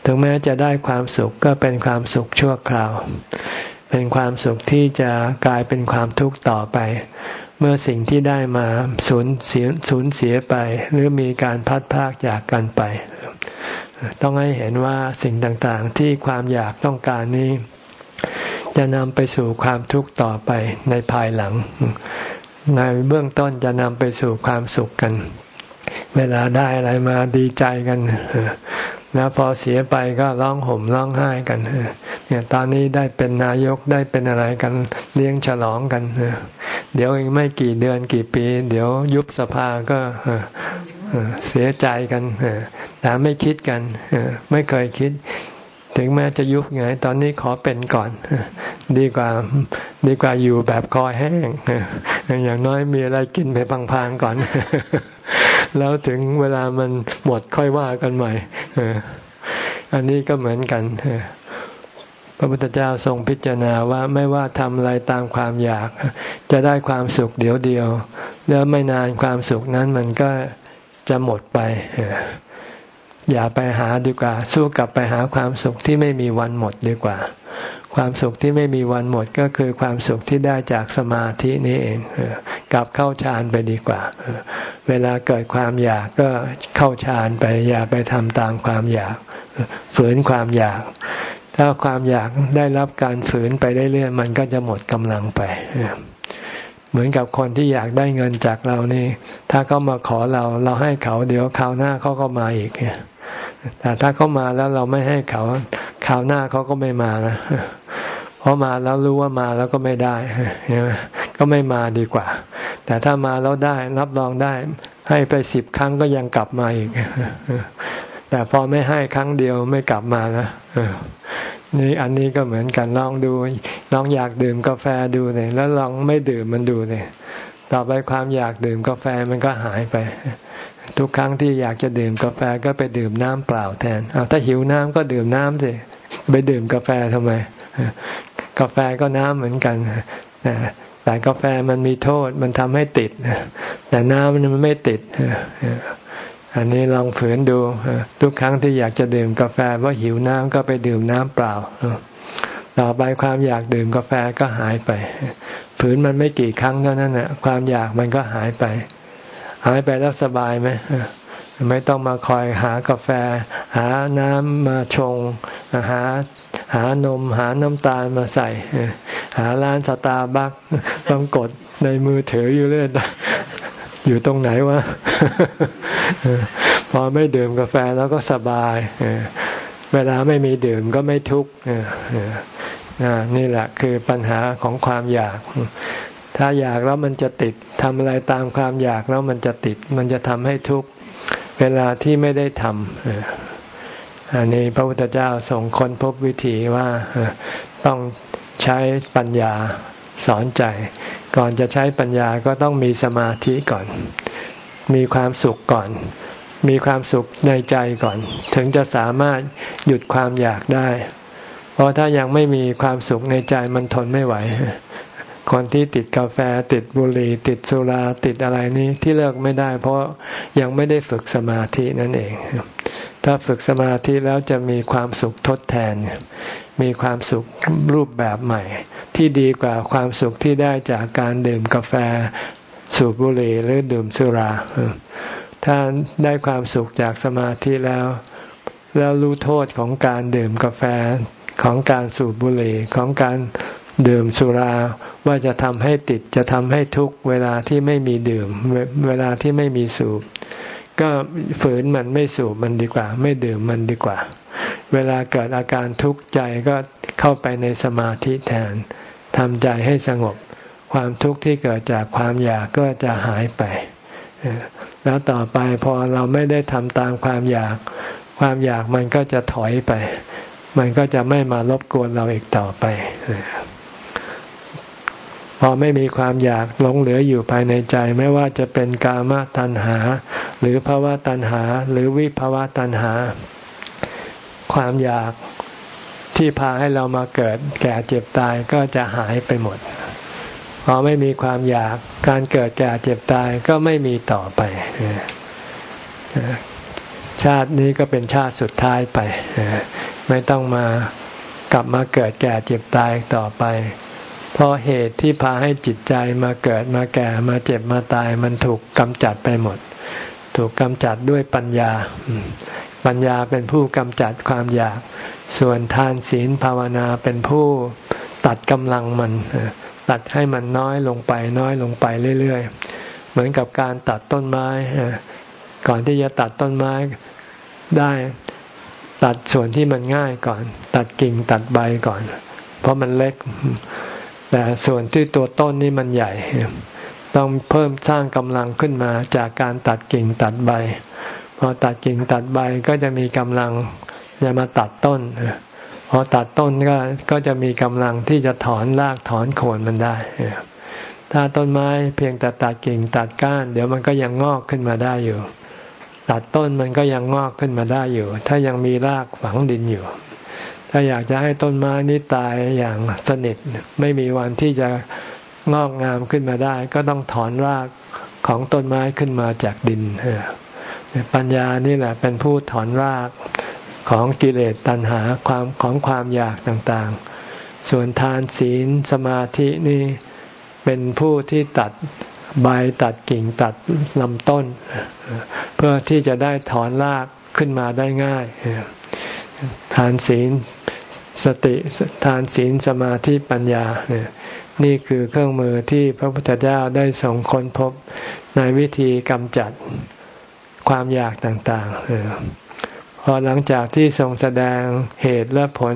ถึงแม้จะได้ความสุขก็เป็นความสุขชั่วคราว เป็นความสุขที่จะกลายเป็นความทุกข์ต่อไป เมื่อสิ่งที่ได้มาสูญเสียสูญเสียไป หรือมีการพัดพากจากกันไป ต้องให้เห็นว่าสิ่งต่างๆ ที่ความอยากต้องการนี้ จะนำไปสู่ความทุกข์ต่อไปในภายหลัง ในเบื้องต้นจะนำไปสู่ความสุขกัน เวลาได้อะไรมาดีใจกันแล้วพอเสียไปก็ร้องห่มร้องไห้กันเนี่ยตอนนี้ได้เป็นนายกได้เป็นอะไรกันเลี้ยงฉลองกัน เดี๋ยวอีกไม่กี่เดือนกี่ปี เดี๋ยวยุบสภาก็ เสียใจกันแต่ไม่คิดกันไม่เคยคิด ถึงแม้จะยุบไงตอนนี้ขอเป็นก่อน ดีกว่าดีกว่าอยู่แบบคอยแห้งอย่างน้อยมีอะไรกินไปพังๆก่อน แล้วถึงเวลามันหมดค่อยว่ากันใหม่อันนี้ก็เหมือนกันพระพุทธเจ้าทรงพิจารณาว่าไม่ว่าทำอะไรตามความอยาก จะได้ความสุขเดียวเดียว แล้วไม่นานความสุขนั้นมันก็ จะหมดไปอย่าไปหาดีกว่า สู้กลับไปหาความสุขที่ไม่มีวันหมดดีกว่า ความสุขที่ไม่มีวันหมดก็คือความสุขที่ได้จากสมาธินี่เองกลับเข้าฌานไปดีกว่า เวลาเกิดความอยากก็เข้าฌานไป อย่าไปทำตามความอยาก ฝืนความอยาก ถ้าความอยากได้รับการฝืนไปเรื่อยๆมันก็จะหมดกำลังไป เหมือนกับคนที่อยากได้เงินจากเรานี่ ถ้าเขามาขอเรา เราให้เขาเดี๋ยวคราวหน้าเขาก็มาอีกแต่ถ้าเขามาแล้วเราไม่ให้เขาคราวหน้าเขาก็ไม่มานะเพราะมาแล้วรู้ว่ามาแล้วก็ไม่ได้ก็ไม่มาดีกว่า แต่ถ้ามาแล้วได้รับรองได้ ให้ไปสิบครั้งก็ยังกลับมาอีกแต่พอไม่ให้ครั้งเดียวไม่กลับมานะนี่อันนี้ก็เหมือนกันลองดู ลองอยากดื่มกาแฟดูเลยแล้วลองไม่ดื่มมันดูเลยต่อไปความอยากดื่มกาแฟมันก็หายไป ทุกครั้งที่อยากจะดื่มกาแฟก็ไปดื่มน้ำเปล่าแทนเอาถ้าหิวน้ำก็ดื่มน้ำสิไปดื่มกาแฟทำไม กาแฟก็น้ำเหมือนกันแต่กาแฟมันมีโทษมันทำให้ติดแต่น้ำมันไม่ติดอันนี้ลองฝืนดูทุกครั้งที่อยากจะดื่มกาแฟว่าหิวน้ำก็ไปดื่มน้ำเปล่า ต่อไปความอยากดื่มกาแฟก็หายไป ฝืนมันไม่กี่ครั้งเท่านั้นนะความอยากมันก็หายไป หายไปแล้วสบายไหมไม่ต้องมาคอยหากาแฟ หาน้ำมาชง หาหานม หาน้ำตาลมาใส่ หาร้านสตาร์บัคต้องกดในมือถืออยู่เรื่อยอยู่ตรงไหนวะ พอไม่ดื่มกาแฟแล้วก็สบาย เวลาไม่มีดื่มก็ไม่ทุกข์นี่แหละคือปัญหาของความอยาก ถ้าอยากแล้วมันจะติดทำอะไรตามความอยากแล้วมันจะติด มันจะทำให้ทุกข์ เวลาที่ไม่ได้ทำอันนี้พระพุทธเจ้าส่งคนพบวิธีว่าต้องใช้ปัญญาสอนใจ ก่อนจะใช้ปัญญาก็ต้องมีสมาธิก่อน มีความสุขก่อน มีความสุขในใจก่อน ถึงจะสามารถหยุดความอยากได้ เพราะถ้ายังไม่มีความสุขในใจมันทนไม่ไหว คนที่ติดกาแฟติดบุหรี่ติดสุราติดอะไรนี้ที่เลิกไม่ได้ เพราะยังไม่ได้ฝึกสมาธินั่นเอง ถ้าฝึกสมาธิแล้วจะมีความสุขทดแทน มีความสุขรูปแบบใหม่ ที่ดีกว่าความสุขที่ได้จากการดื่มกาแฟสูบบุหรี่หรือดื่มสุรา ถ้าได้ความสุขจากสมาธิแล้ว แล้วรู้โทษของการดื่มกาแฟของการสูบบุหรี่ของการดื่มสุราว่าจะทำให้ติดจะทำให้ทุกเวลาที่ไม่มีดื่ม เวลาที่ไม่มีสูบ ก็ฝืนมันไม่สูบมันดีกว่า ไม่ดื่มมันดีกว่า เวลาเกิดอาการทุกข์ใจก็เข้าไปในสมาธิแทนทำใจให้สงบ ความทุกข์ที่เกิดจากความอยากก็จะหายไป แล้วต่อไปพอเราไม่ได้ทำตามความอยาก ความอยากมันก็จะถอยไป มันก็จะไม่มารบกวนเราอีกต่อไป พอไม่มีความอยากหลงเหลืออยู่ภายในใจ ไม่ว่าจะเป็นกามตัณหา หรือภาวะตัณหา หรือวิภาวะตัณหา ความอยากที่พาให้เรามาเกิดแก่เจ็บตายก็จะหายไปหมด อไม่มีความอยากการเกิดแก่เจ็บตายก็ไม่มีต่อไป ชาตินี้ก็เป็นชาติสุดท้ายไป ไม่ต้องมากลับมาเกิดแก่เจ็บตายต่อไป เพราะเหตุที่พาให้จิตใจมาเกิดมาแก่มาเจ็บมาตาย มันถูกกำจัดไปหมด ถูกกำจัดด้วยปัญญา ปัญญาเป็นผู้กำจัดความอยาก ส่วนทานศีลภาวนาเป็นผู้ตัดกำลังมัน ตัดให้มันน้อยลงไป น้อยลงไปเรื่อยๆ เหมือนกับการตัดต้นไม้ก่อนที่จะตัดต้นไม้ได้ ตัดส่วนที่มันง่ายก่อน ตัดกิ่งตัดใบก่อน เพราะมันเล็ก แต่ส่วนที่ตัวต้นนี่มันใหญ่ ต้องเพิ่มสร้างกำลังขึ้นมาจากการตัดกิ่งตัดใบพอตัดกิ่งตัดใบก็จะมีกำลังจะมาตัดต้น พอตัดต้นก็ก็จะมีกำลังที่จะถอนรากถอนโคนมันได้ ถ้าต้นไม้เพียงแต่ตัดกิ่งตัดก้าน เดี๋ยวมันก็ยังงอกขึ้นมาได้อยู่ ตัดต้นมันก็ยังงอกขึ้นมาได้อยู่ ถ้ายังมีรากฝังดินอยู่ ถ้าอยากจะให้ต้นไม้นี้ตายอย่างสนิทไม่มีวันที่จะงอกงามขึ้นมาได้ ก็ต้องถอนรากของต้นไม้ขึ้นมาจากดินปัญญานี่แหละเป็นผู้ถอนราก ของกิเลสตัณหาความของความอยากต่างๆ ส่วนทานศีลสมาธินี่เป็นผู้ที่ตัดใบตัดกิ่งตัดลำต้น เพื่อที่จะได้ถอนรากขึ้นมาได้ง่าย ทานศีลสติทานศีลสมาธิปัญญานี่คือเครื่องมือที่พระพุทธเจ้าได้ส่งค้นพบในวิธีกำจัดความอยากต่างๆ พอหลังจากที่ทรงแสดงเหตุและผล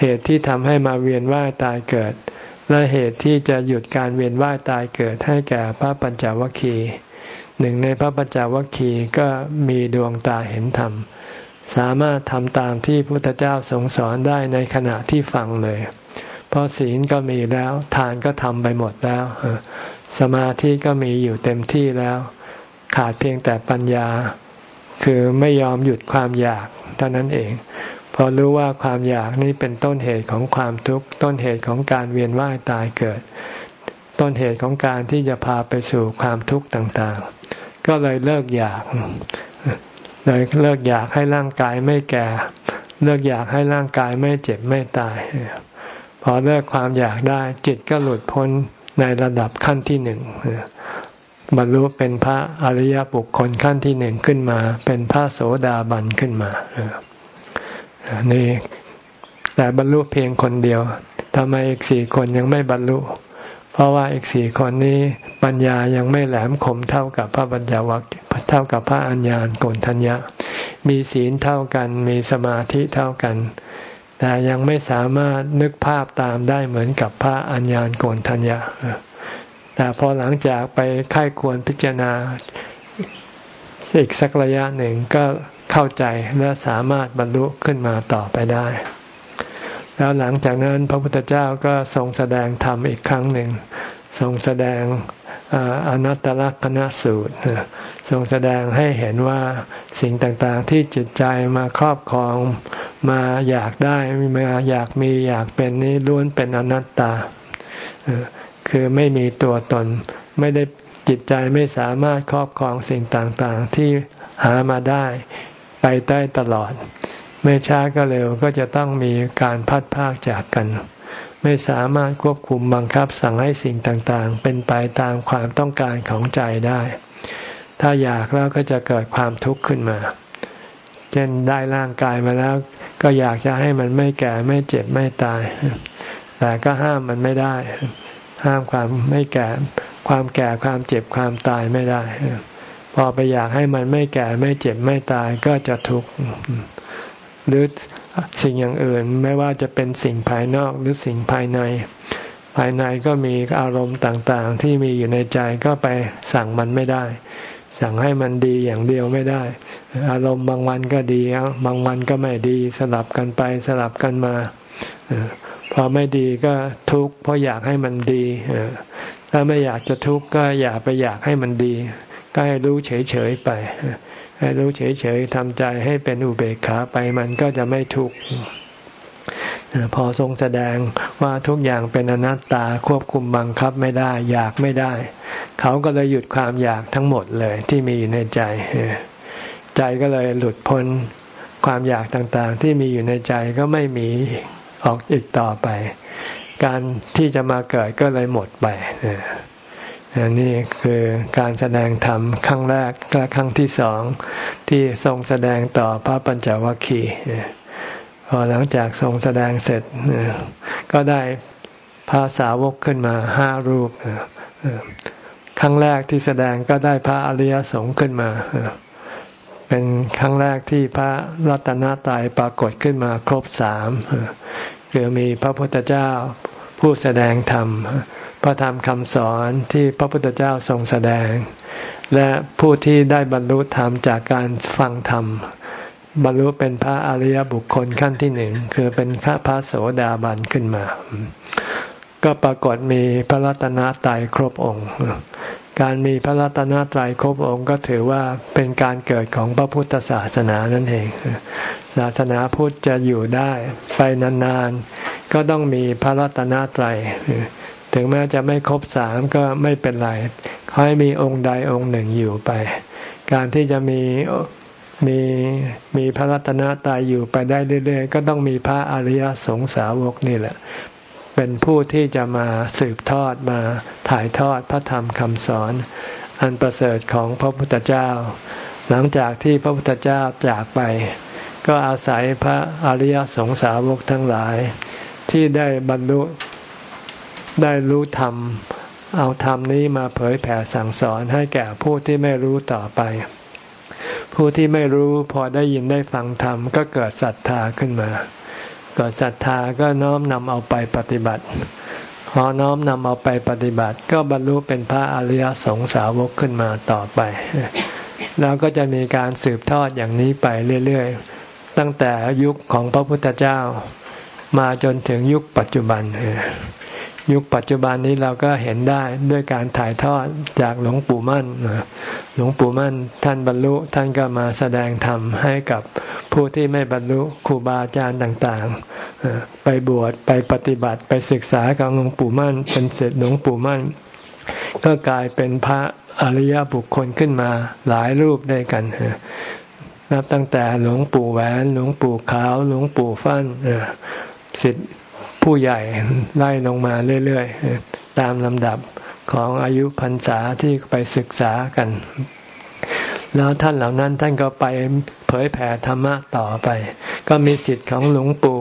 เหตุที่ทำให้มาเวียนว่ายตายเกิด และเหตุที่จะหยุดการเวียนว่ายตายเกิดให้แก่พระปัญจวัคคีย์หนึ่งในพระปัญจวัคคีย์ก็มีดวงตาเห็นธรรม สามารถทำตามที่พระพุทธเจ้าทรงสอนได้ในขณะที่ฟังเลย เพราะศีลก็มีแล้ว ทานก็ทำไปหมดแล้ว สมาธิก็มีอยู่เต็มที่แล้ว ขาดเพียงแต่ปัญญา คือไม่ยอมหยุดความอยากเท่านั้นเอง พอรู้ว่าความอยากนี้เป็นต้นเหตุของความทุกข์ต้นเหตุของการเวียนว่ายตายเกิด ต้นเหตุของการที่จะพาไปสู่ความทุกข์ต่างๆ ก็เลยเลิกอยากเลยเลิกอยากให้ร่างกายไม่แก่ เลิกอยากให้ร่างกายไม่เจ็บไม่ตาย พอเลิกความอยากได้จิตก็หลุดพ้นในระดับขั้นที่หนึ่ง บรรลุเป็นพระอริยบุคคลขั้นที่หนึ่งขึ้นมา เป็นพระโสดาบันขึ้นมานี่แต่บรรลุเพียงคนเดียวทำไมอีกสี่คนยังไม่บรรลุ เพราะว่าอีกสี่คนนี้ปัญญายังไม่แหลมคมเท่ากับพระปัญญาวัคเท่ากับพระอัญญาณโกนทัญญะ มีศีลเท่ากันมีสมาธิเท่ากัน แต่ยังไม่สามารถนึกภาพตามได้เหมือนกับพระอัญญาณโกนทัญญะ แต่พอหลังจากไปค่ายควรพิจารณาอีกสักระยะหนึ่งก็เข้าใจและสามารถบรรลุขึ้นมาต่อไปได้ แล้วหลังจากนั้นพระพุทธเจ้าก็ทรงแสดงธรรมอีกครั้งหนึ่งทรงแสดงอนัตตลักษณสูตรทรงแสดงให้เห็นว่าสิ่งต่างๆที่จิตใจมาครอบครองมาอยากได้มาอยากมีอยากเป็นนี้ล้วนเป็นอนัตตา คือไม่มีตัวตน ไม่ได้จิตใจไม่สามารถครอบครองสิ่งต่างๆ ที่หามาได้ไปได้ตลอด ไม่ช้าก็เร็วก็จะต้องมีการพัดพากจากกัน ไม่สามารถควบคุมบังคับสั่งให้สิ่งต่างๆ เป็นไปตามความต้องการของใจได้ ถ้าอยากแล้วก็จะเกิดความทุกข์ขึ้นมาเช่นได้ร่างกายมาแล้ว ก็อยากจะให้มันไม่แก่ไม่เจ็บไม่ตาย แต่ก็ห้ามมันไม่ได้ ห้ามความไม่แก่ ความแก่ความเจ็บความตายไม่ได้ พอไปอยากให้มันไม่แก่ไม่เจ็บไม่ตายก็จะทุกข์หรือสิ่งอย่างอื่นไม่ว่าจะเป็นสิ่งภายนอกหรือสิ่งภายใน ภายในก็มีอารมณ์ต่างๆ ที่มีอยู่ในใจก็ไปสั่งมันไม่ได้ สั่งให้มันดีอย่างเดียวไม่ได้ อารมณ์บางวันก็ดีบางวันก็ไม่ดีสลับกันไปสลับกันมา พอไม่ดีก็ทุกข์เพราะอยากให้มันดีถ้าไม่อยากจะทุกข์ก็อย่าไปอยากให้มันดี ก็ให้รู้เฉยๆไป ให้รู้เฉยๆทำใจให้เป็นอุเบกขาไปมันก็จะไม่ทุกข์พอทรงแสดงว่าทุกอย่างเป็นอนัตตาควบคุมบังคับไม่ได้ อยากไม่ได้ เขาก็เลยหยุดความอยากทั้งหมดเลยที่มีอยู่ในใจ ใจก็เลยหลุดพ้นความอยากต่างๆ ที่มีอยู่ในใจก็ไม่มี ออกอีกต่อไป การที่จะมาเกิดก็เลยหมดไปนี่คือการแสดงธรรมครั้งแรกและครั้งที่สองที่ทรงแสดงต่อพระปัญจวัคคีย์พอหลังจากทรงแสดงเสร็จก็ได้พระสาวกขึ้นมาห้ารูปครั้งแรกที่แสดงก็ได้พระอริยสงฆ์ขึ้นมาเป็นครั้งแรกที่พระรัตนตรัยปรากฏขึ้นมาครบสาม คือมีพระพุทธเจ้าผู้แสดงธรรม พระธรรมคำสอนที่พระพุทธเจ้าทรงแสดง และผู้ที่ได้บรรลุธรรมจากการฟังธรรม บรรลุเป็นพระอริยบุคคลขั้นที่หนึ่งคือเป็นพระพระโสดาบันขึ้นมา ก็ปรากฏมีพระรัตนตรัยครบองค์การมีพระรัตนตรัยครบองค์ก็ถือว่าเป็นการเกิดของพระพุทธศาสนานั่นเอง ศาสนาพุทธจะอยู่ได้ไปนานๆ ก็ต้องมีพระรัตนตรัยถึงแม้จะไม่ครบสามก็ไม่เป็นไรขอให้มีองค์ใดองค์หนึ่งอยู่ไป การที่จะมีมีมีพระรัตนตรัยอยู่ไปได้เรื่อยๆ ก็ต้องมีพระอริยสงสาวกนี่แหละ เป็นผู้ที่จะมาสืบทอดมาถ่ายทอดพระธรรมคำสอน อันประเสริฐของพระพุทธเจ้า หลังจากที่พระพุทธเจ้าจากไป ก็อาศัยพระอริยสงสาวกทั้งหลาย ที่ได้บรรลุได้รู้ธรรม เอาธรรมนี้มาเผยแผ่สั่งสอนให้แก่ผู้ที่ไม่รู้ต่อไป ผู้ที่ไม่รู้พอได้ยินได้ฟังธรรม ก็เกิดศรัทธาขึ้นมา เกิดศรัทธาก็น้อมนำเอาไปปฏิบัติพอน้อมนำเอาไปปฏิบัติ ก็บรรลุเป็นพระอริยสงสาวกขึ้นมาต่อไป แล้วก็จะมีการสืบทอดอย่างนี้ไปเรื่อย ๆ ตั้งแต่ยุคของพระพุทธเจ้ามาจนถึงยุคปัจจุบันยุคปัจจุบันนี้เราก็เห็นได้ด้วยการถ่ายทอดจากหลวงปู่มั่นหลวงปู่มั่นท่านบรรลุท่านก็มาแสดงธรรมให้กับผู้ที่ไม่บรรลุครูบาอาจารย์ต่างๆ ไปบวชไปปฏิบัติไปศึกษากับหลวงปู่มั่น เป็นเสร็จหลวงปู่มั่น ก็กลายเป็นพระอริยบุคคลขึ้นมาหลายรูปได้กัน นับตั้งแต่หลวงปู่แหวน หลวงปู่ขาว หลวงปู่ฟั่นสิทธิผู้ใหญ่ไล่ลงมาเรื่อยๆ ตามลำดับของอายุพรรษาที่ไปศึกษากัน แล้วท่านเหล่านั้นท่านก็ไปเผยแผ่ธรรมะต่อไป ก็มีสิทธิ์ของหลวงปู่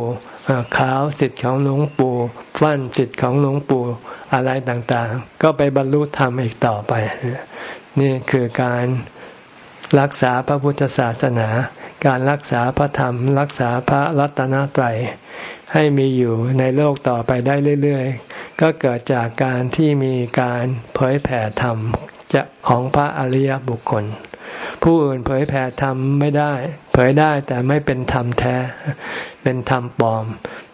ขาวสิทธิ์ของหลวงปู่ฟั่นสิทธิ์ของหลวงปู่อะไรต่างๆ ก็ไปบรรลุธรรมอีกต่อไป นี่คือการ รักษาพระพุทธศาสนา การรักษาพระธรรม รักษาพระรัตนตรัยให้มีอยู่ในโลกต่อไปได้เรื่อยๆ ก็เกิดจากการที่มีการเผยแผ่ธรรมจะของพระอริยบุคคล ผู้อื่นเผยแผ่ธรรมไม่ได้ เผยได้แต่ไม่เป็นธรรมแท้ เป็นธรรมปลอม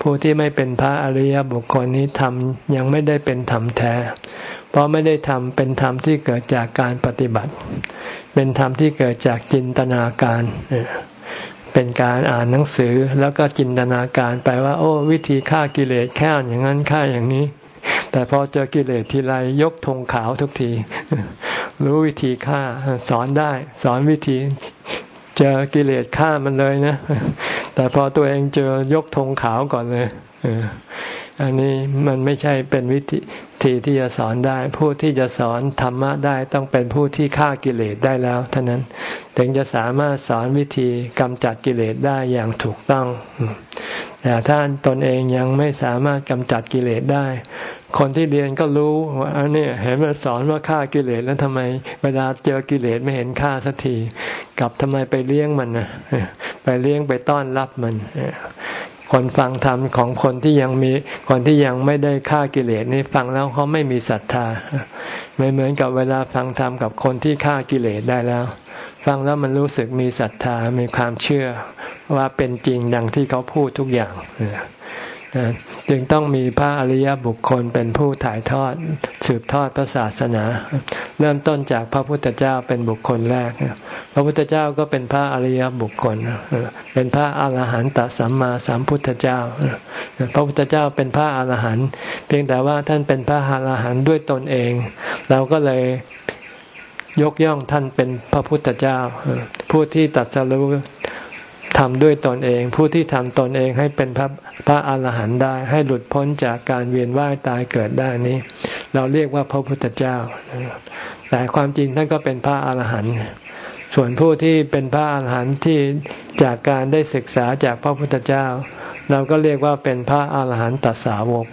ผู้ที่ไม่เป็นพระอริยบุคคลนี้ธรรมยังไม่ได้เป็นธรรมแท้ เพราะไม่ได้ทำเป็นธรรมที่เกิดจากการปฏิบัติ เป็นธรรมที่เกิดจากจินตนาการ เป็นการอ่านหนังสือแล้วก็จินตนาการไปว่า โอ้ วิธีฆ่ากิเลสแค่อย่างนั้นฆ่าอย่างนี้ แต่พอเจอกิเลสทีไรยกธงขาวทุกที รู้วิธีฆ่าสอนได้ สอนวิธีเจอกิเลสฆ่ามันเลยนะ แต่พอตัวเองเจอยกธงขาวก่อนเลย อันนี้มันไม่ใช่เป็นวิธีที่จะสอนได้ ผู้ที่จะสอนธรรมะได้ต้องเป็นผู้ที่ฆ่ากิเลสได้แล้วเท่านั้นถึงจะสามารถสอนวิธีกำจัดกิเลสได้อย่างถูกต้อง แต่ถ้าตนเองยังไม่สามารถกำจัดกิเลสได้ คนที่เรียนก็รู้ว่าอันนี้เห็นมันสอนว่าฆ่ากิเลสแล้วทำไม เวลาเจอกิเลสไม่เห็นฆ่าสักที กลับทำไมไปเลี้ยงมันนะไปเลี้ยงไปต้อนรับมัน คนฟังธรรมของคนที่ยังมีคนที่ยังไม่ได้ฆ่ากิเลสนี่ฟังแล้วเขาไม่มีศรัทธา ไม่เหมือนกับเวลาฟังธรรมกับคนที่ฆ่ากิเลสได้แล้ว ฟังแล้วมันรู้สึกมีศรัทธามีความเชื่อว่าเป็นจริงดังที่เขาพูดทุกอย่าง จึงต้องมีพระอริยบุคคลเป็นผู้ถ่ายทอด สืบทอดพระศาสนา เริ่มต้นจากพระพุทธเจ้าเป็นบุคคลแรก พระพุทธเจ้าก็เป็นพระอริยบุคคล เป็นพระอาหารหันตสัมมาสัมพุทธเจ้า พระพุทธเจ้าเป็นพระอาหารหันต์เพียงแต่ว่าท่านเป็นพระอาหารหันต์ด้วยตนเอง เราก็เลยยกย่องท่านเป็นพระพุทธเจ้า ผู้ที่ตัดสรู้ ทำด้วยตนเอง ผู้ที่ทำตนเองให้เป็นพระพระอาหารหันต์ได้ ให้หลุดพ้นจากการเวียนว่ายตายเกิดได้นี้ เราเรียกว่าพระพุทธเจ้า แต่ความจริงท่านก็เป็นพระอาหารหันต์ส่วนผู้ที่เป็นพระอาหารหันต์ที่จากการได้ศึกษาจากพระพุทธเจ้า เราก็เรียกว่าเป็นพระอาหารหันตสาวก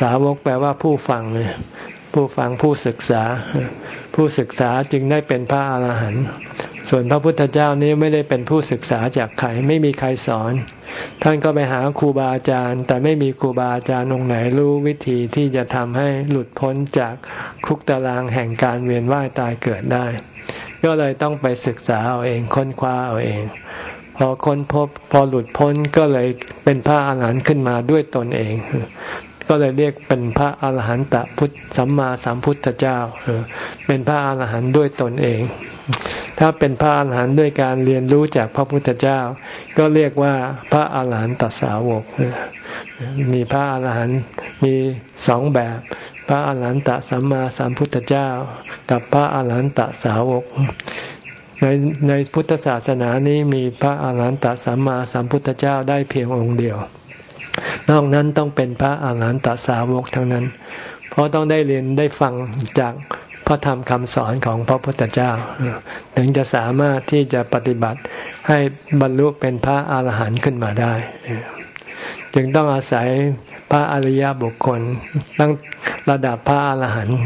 สาวกแปลว่าผู้ฟังเลย ผู้ฟังผู้ศึกษา ผู้ศึกษาจึงได้เป็นพระอาหารหันต์ส่วนพระพุทธเจ้านี้ไม่ได้เป็นผู้ศึกษาจากใครไม่มีใครสอน ท่านก็ไปหาครูบาอาจารย์ แต่ไม่มีครูบาอาจารย์องค์ไหนรู้วิธีที่จะทำให้หลุดพ้นจากคุกตารางแห่งการเวียนว่ายตายเกิดได้ ก็เลยต้องไปศึกษาเอาเองค้นคว้าเอาเอง พอค้นพบพอหลุดพ้นก็เลยเป็นพระอาหารหันต์ขึ้นมาด้วยตนเอง ก็เลยเรียกเป็นพระอาหารหันตพุทธสัมมาสัมพุทธเจ้าเป็นพระอาหารหันต์ด้วยตนเอง ถ้าเป็นพระอาหารหันต์ด้วยการเรียนรู้จากพระพุทธเจ้า ก็เรียกว่าพระอาหารหันตสาวก มีพระอาหารหันต์มีสองแบบ พระอาหารหันตสัมมาสัมพุทธเจ้า กับพระอาหารหันตสาวกในในพุทธศาสนานี้มีพระอาหารหันตสัมมาสัมพุทธเจ้าได้เพียงองค์เดียว นอกนั้นต้องเป็นพระอาหารหันตสาวกทั้งนั้น เพราะต้องได้เรียนได้ฟังจากพระธรรมคำสอนของพระพุทธเจ้า ถึงจะสามารถที่จะปฏิบัติให้บรรลุเป็นพระอาหารหันต์ขึ้นมาได้ จึงต้องอาศัยพระอริยบุคคลตั้งระดับพระอาหารหันต์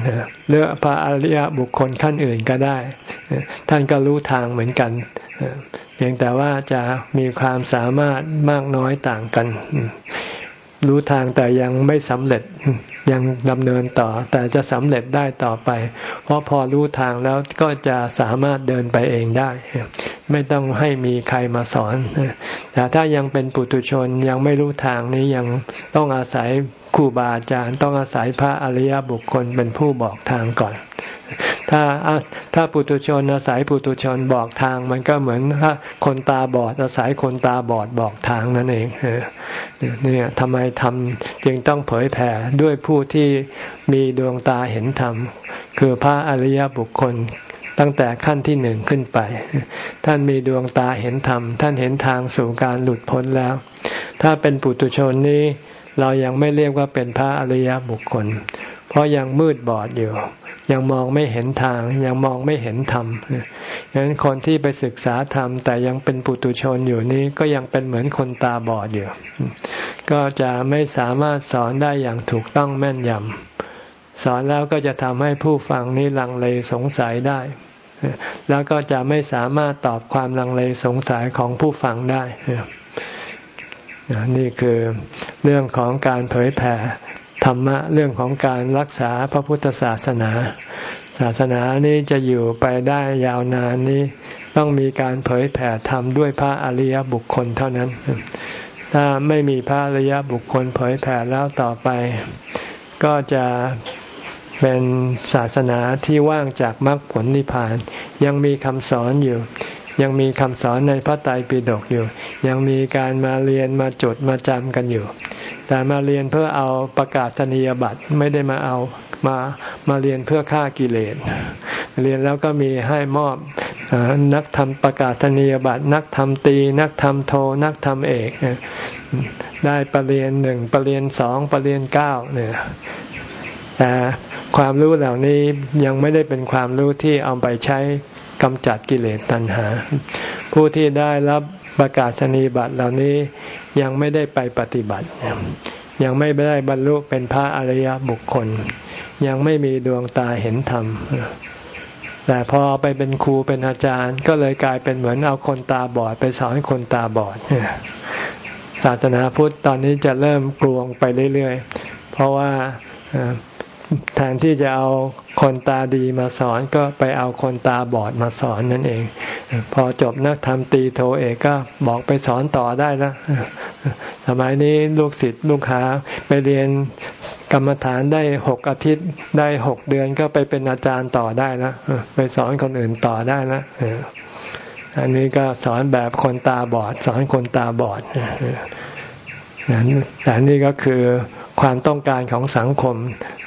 หรือพระอริยบุคคลขั้นอื่นก็ได้ ท่านก็รู้ทางเหมือนกัน พียงแต่ว่าจะมีความสามารถมากน้อยต่างกัน รู้ทางแต่ยังไม่สำเร็จยังดำเนินต่อ แต่จะสำเร็จได้ต่อไป เพราะพอรู้ทางแล้วก็จะสามารถเดินไปเองได้ ไม่ต้องให้มีใครมาสอน แต่ถ้ายังเป็นปุถุชนยังไม่รู้ทางนี้ยังต้องอาศัยครูบาอาจารย์ ต้องอาศัยพระอริยบุคคลเป็นผู้บอกทางก่อน ถ้าถ้าปุถุชนอาศัยปุถุชนบอกทาง มันก็เหมือนถ้าคนตาบอดอาศัยคนตาบอดบอกทางนั่นเองเนี่ยทำไมทำจึงต้องเผยแผ่ด้วยผู้ที่มีดวงตาเห็นธรรม คือพระอริยบุคคลตั้งแต่ขั้นที่หนึ่งขึ้นไป ท่านมีดวงตาเห็นธรรม ท่านเห็นทางสู่การหลุดพ้นแล้ว ถ้าเป็นปุถุชนนี้เรายังไม่เรียกว่าเป็นพระอริยบุคคล เพราะยังมืดบอดอยู่ ยังมองไม่เห็นทาง ยังมองไม่เห็นธรรมดังนั้นคนที่ไปศึกษาธรรม แต่ยังเป็นปุตุชนอยู่นี้ก็ยังเป็นเหมือนคนตาบอดอยู่ ก็จะไม่สามารถสอนได้อย่างถูกต้องแม่นยำสอนแล้วก็จะทำให้ผู้ฟังนี้ลังเลสงสัยได้ แล้วก็จะไม่สามารถตอบความลังเลสงสัยของผู้ฟังได้นี่คือเรื่องของการเผยแผ่ ธรรมะเรื่องของการรักษาพระพุทธศาสนา ศาสนานี้จะอยู่ไปได้ยาวนานนี้ ต้องมีการเผยแผ่ธรรมด้วยพระอริยบุคคลเท่านั้น ถ้าไม่มีพระอริยบุคคลเผยแผ่แล้วต่อไป ก็จะเป็นศาสนาที่ว่างจากมรรคผลนิพพาน ยังมีคำสอนอยู่ ยังมีคำสอนในพระไตรปิฎกอยู่ ยังมีการมาเรียนมาจดมาจำกันอยู่ แต่มาเรียนเพื่อเอาประกาศนียบัตรไม่ได้มาเอามามาเรียนเพื่อฆ่ากิเลส เรียนแล้วก็มีให้มอบนักทำประกาศนียบัตรนักทำตี นักทำโท นักทำเอก ได้ปรริญญาหนึ่งปรริญญาสองปรริญญาเก้าเนี่ยแต่ความรู้เหล่านี้ยังไม่ได้เป็นความรู้ที่เอาไปใช้กำจัดกิเลสตัณหา ผู้ที่ได้รับประกาศนียบัตรเหล่านี้ ยังไม่ได้ไปปฏิบัติ ยังไม่ได้บรรลุเป็นพระอริยบุคคล ยังไม่มีดวงตาเห็นธรรม แต่พอไปเป็นครูเป็นอาจารย์ ก็เลยกลายเป็นเหมือนเอาคนตาบอดไปสอนคนตาบอด ศาสนาพุทธตอนนี้จะเริ่มกลวงไปเรื่อยๆ เพราะว่า แทนที่จะเอาคนตาดีมาสอนก็ไปเอาคนตาบอดมาสอนนั่นเอง พอจบนักธรรมตีโทเอกก็บอกไปสอนต่อได้ล้วสมัยนี้ลูกศิษย์ลูกหาไปเรียนกรรมฐานได้หกอาทิตย์ได้หกเดือนก็ไปเป็นอาจารย์ต่อได้ล้วไปสอนคนอื่นต่อได้ล้วอันนี้ก็สอนแบบคนตาบอด สอนคนตาบอดแต่นี่ก็คือ ความต้องการของสังคม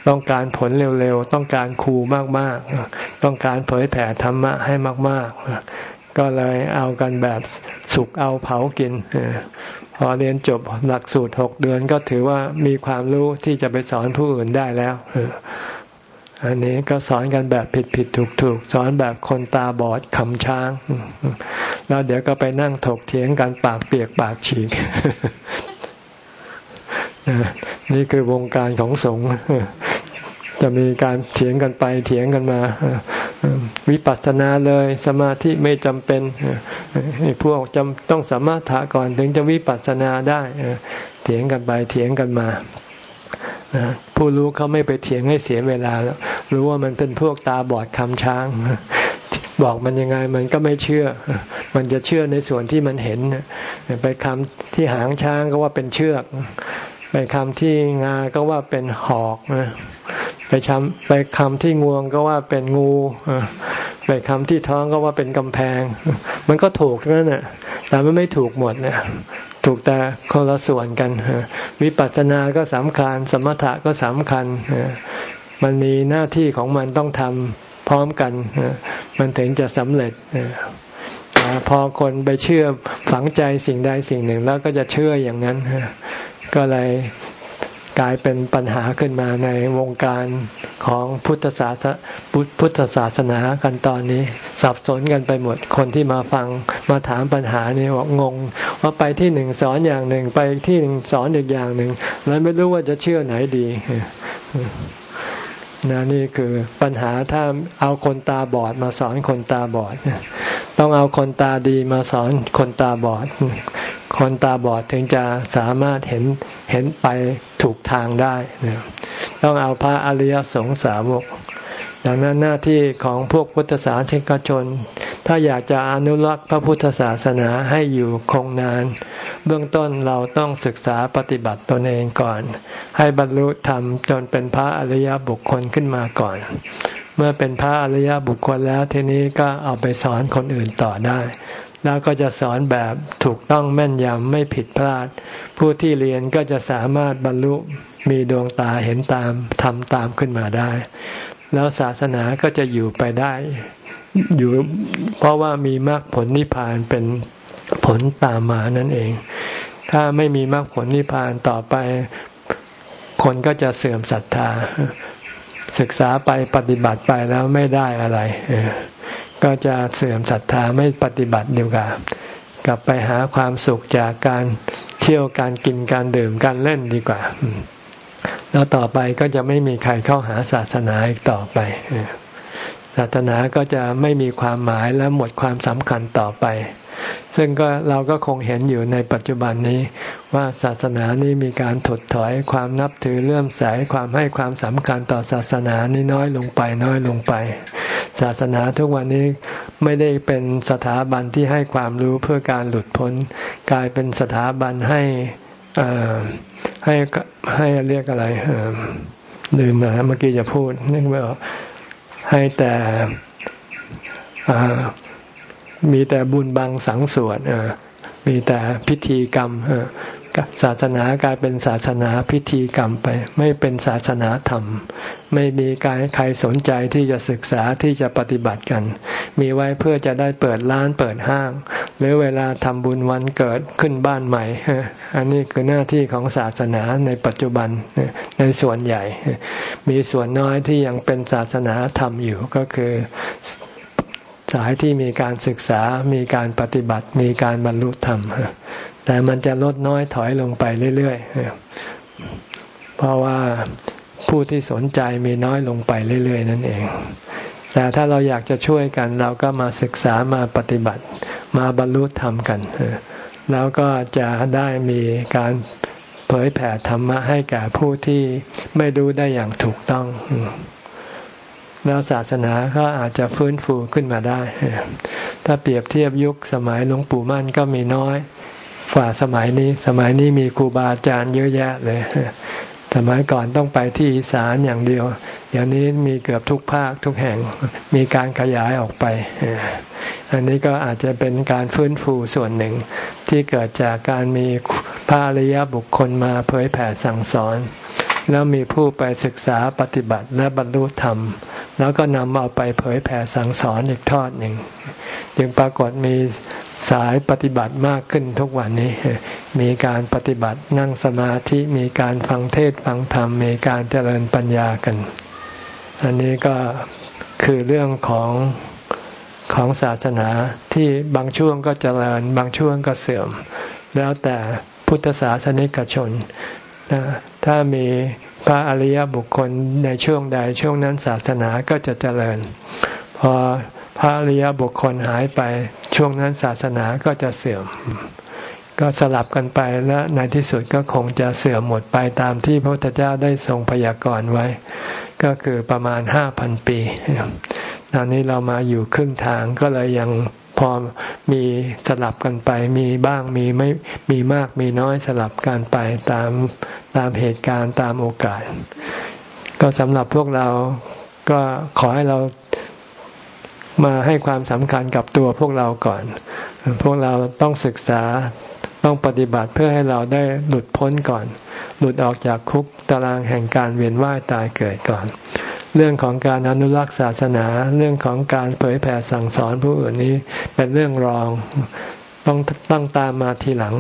ต้องการผลเร็วๆ ต้องการครูมากๆ ต้องการเผยแผ่ธรรมะให้มาก ๆ ก็เลยเอากันแบบสุกเอาเผากินพอเรียนจบหลักสูตรหกเดือนก็ถือว่ามีความรู้ที่จะไปสอนผู้อื่นได้แล้วอันนี้ก็สอนกันแบบผิดผิดถูกถูกสอนแบบคนตาบอดคำช้าง แล้วเดี๋ยวก็ไปนั่งถกเถียงกันปากเปียกปากฉีก นี่คือวงการของสงฆ์จะมีการเถียงกันไปเถียงกันมาวิปัสสนาเลยสมาธิไม่จำเป็นพวกจำต้องสามารถถาก่อนถึงจะวิปัสสนาได้เถียงกันไปเถียงกันมาผู้รู้เขาไม่ไปเถียงให้เสียเวลาแล้วรู้ว่ามันเป็นพวกตาบอดคำช้าง บอกมันยังไงมันก็ไม่เชื่อ มันจะเชื่อในส่วนที่มันเห็นไปคำที่หางช้างก็ว่าเป็นเชือก ไปคำที่งาก็ว่าเป็นหอกนะไปชำไปคำที่งวงก็ว่าเป็นงูไปคำที่ท้องก็ว่าเป็นกำแพง มันก็ถูกนั่นแหละแต่มันไม่ถูกหมดเนี่ยถูกแต่คนละส่วนกันวิปัสสนาก็สำคัญ สมถะก็สำคัญมันมีหน้าที่ของมันต้องทำพร้อมกันมันถึงจะสำเร็จพอคนไปเชื่อฝังใจสิ่งใดสิ่งหนึ่งแล้วก็จะเชื่ออย่างนั้น ก็เลยกลายเป็นปัญหาขึ้นมาในวงการของพุทธศาสพุทธศาสนากันตอนนี้ สับสนกันไปหมดคนที่มาฟังมาถามปัญหานี้ว่างง ว่าไปที่หนึ่งสอนอย่างหนึ่งไปที่หนึ่งสอนอีกอย่างหนึ่งแล้วไม่รู้ว่าจะเชื่อไหนดีนะนี่คือปัญหาถ้าเอาคนตาบอดมาสอนคนตาบอดต้องเอาคนตาดีมาสอนคนตาบอด คนตาบอดถึงจะสามารถเห็นเห็นไปถูกทางได้ต้องเอาพระอริยสงสาวก ดังนั้นหน้าที่ของพวกพุทธศาสนิกชน ถ้าอยากจะอนุรักษ์พระพุทธศาสนาให้อยู่คงนาน เบื้องต้นเราต้องศึกษาปฏิบัติตนเองก่อน ให้บรรลุธรรมจนเป็นพระอริยบุคคลขึ้นมาก่อน เมื่อเป็นพระอริยบุคคลแล้วทีนี้ก็เอาไปสอนคนอื่นต่อได้ แล้วก็จะสอนแบบถูกต้องแม่นยำไม่ผิดพลาด ผู้ที่เรียนก็จะสามารถบรรลุมีดวงตาเห็นตามทำตามขึ้นมาได้ แล้วศาสนาก็จะอยู่ไปได้ อยู่เพราะว่ามีมรรคผลนิพพานเป็นผลตามมานั่นเอง ถ้าไม่มีมรรคผลนิพพานต่อไป คนก็จะเสื่อมศรัทธา ศึกษาไปปฏิบัติไปแล้วไม่ได้อะไร ก็จะเสื่อมศรัทธาไม่ปฏิบัติดีกว่ากลับไปหาความสุขจากการเที่ยวการกินการดื่มการเล่นดีกว่า แล้วต่อไปก็จะไม่มีใครเข้าหาศาสนาอีกต่อไป ศาสนาก็จะไม่มีความหมายและหมดความสำคัญต่อไป ซึ่งก็เราก็คงเห็นอยู่ในปัจจุบันนี้ ว่าศาสนานี้มีการถดถอยความนับถือเลื่อมใสความให้ความสำคัญต่อศาสนานี้น้อยลงไปน้อยลงไป ศาสนาทุกวันนี้ไม่ได้เป็นสถาบันที่ให้ความรู้เพื่อการหลุดพ้น กลายเป็นสถาบันให้ให้ให้เรียกอะไรลืมนะเมื่อกี้จะพูดนึกไม่ออก ให้แต่มีแต่บุญบังสังสวดมีแต่พิธีกรรม ศาสนากลายเป็นศาสนาพิธีกรรมไป ไม่เป็นศาสนาธรรม ไม่มีการใครสนใจที่จะศึกษาที่จะปฏิบัติกัน มีไว้เพื่อจะได้เปิดร้านเปิดห้าง หรือเวลาทำบุญวันเกิดขึ้นบ้านใหม่ อันนี้คือหน้าที่ของศาสนาในปัจจุบันในส่วนใหญ่ มีส่วนน้อยที่ยังเป็นศาสนาธรรมอยู่ก็คือสายที่มีการศึกษา มีการปฏิบัติ มีการบรรลุธรรม แต่มันจะลดน้อยถอยลงไปเรื่อยๆ เพราะว่าผู้ที่สนใจมีน้อยลงไปเรื่อย ๆ นั่นเอง แต่ถ้าเราอยากจะช่วยกันเราก็มาศึกษามาปฏิบัติ มาบรรลุธรรมกัน แล้วก็จะได้มีการเผยแผ่ธรรมะให้แก่ผู้ที่ไม่รู้ได้อย่างถูกต้อง แล้วศาสนาก็อาจจะฟื้นฟูขึ้นมาได้ ถ้าเปรียบเทียบยุคสมัยหลวงปู่มั่นก็มีน้อย กว่าสมัยนี้ สมัยนี้มีครูบาอาจารย์เยอะแยะเลย สมัยก่อนต้องไปที่อีสานอย่างเดียว เดี๋ยวนี้มีเกือบทุกภาคทุกแห่ง มีการขยายออกไป อันนี้ก็อาจจะเป็นการฟื้นฟูส่วนหนึ่ง ที่เกิดจากการมีพระอริยบุคคลมาเผยแผ่สั่งสอน แล้วมีผู้ไปศึกษาปฏิบัติและบรรลุธรรม แล้วก็นำเอาไปเผยแผ่สั่งสอนอีกทอดหนึ่ง จึงปรากฏมีสายปฏิบัติมากขึ้นทุกวันนี้ มีการปฏิบัตินั่งสมาธิมีการฟังเทศฟังธรรม มีการเจริญปัญญากัน อันนี้ก็คือเรื่องของของศาสนาที่บางช่วงก็เจริญ บางช่วงก็เสื่อม แล้วแต่พุทธศาสนิกชน ถ้ามี พระอริยบุคคลในช่วงใดช่วงนั้นศาสนาก็จะเจริญ พอพระอริยบุคคลหายไปช่วงนั้นศาสนาก็จะเสื่อม ก็สลับกันไปและในที่สุดก็คงจะเสื่อมหมดไปตามที่พระพุทธเจ้าได้ทรงพยากรณ์ไว้ ก็คือประมาณห้าพันปีตอนนี้เรามาอยู่ครึ่งทางก็เลยยังพอมีสลับกันไปมีบ้างมีไม่มีมากมีน้อยสลับกันไปตาม ตามเหตุการณ์ตามโอกาส ก็สำหรับพวกเราก็ขอให้เรามาให้ความสำคัญกับตัวพวกเราก่อน พวกเราต้องศึกษาต้องปฏิบัติเพื่อให้เราได้หลุดพ้นก่อน หลุดออกจากคุกตารางแห่งการเวียนว่ายตายเกิดก่อน เรื่องของการอนุรักษ์ศาสนา เรื่องของการเผยแผ่สั่งสอนผู้อื่นนี้เป็นเรื่องรอง ต้องต้องตามมาทีหลัง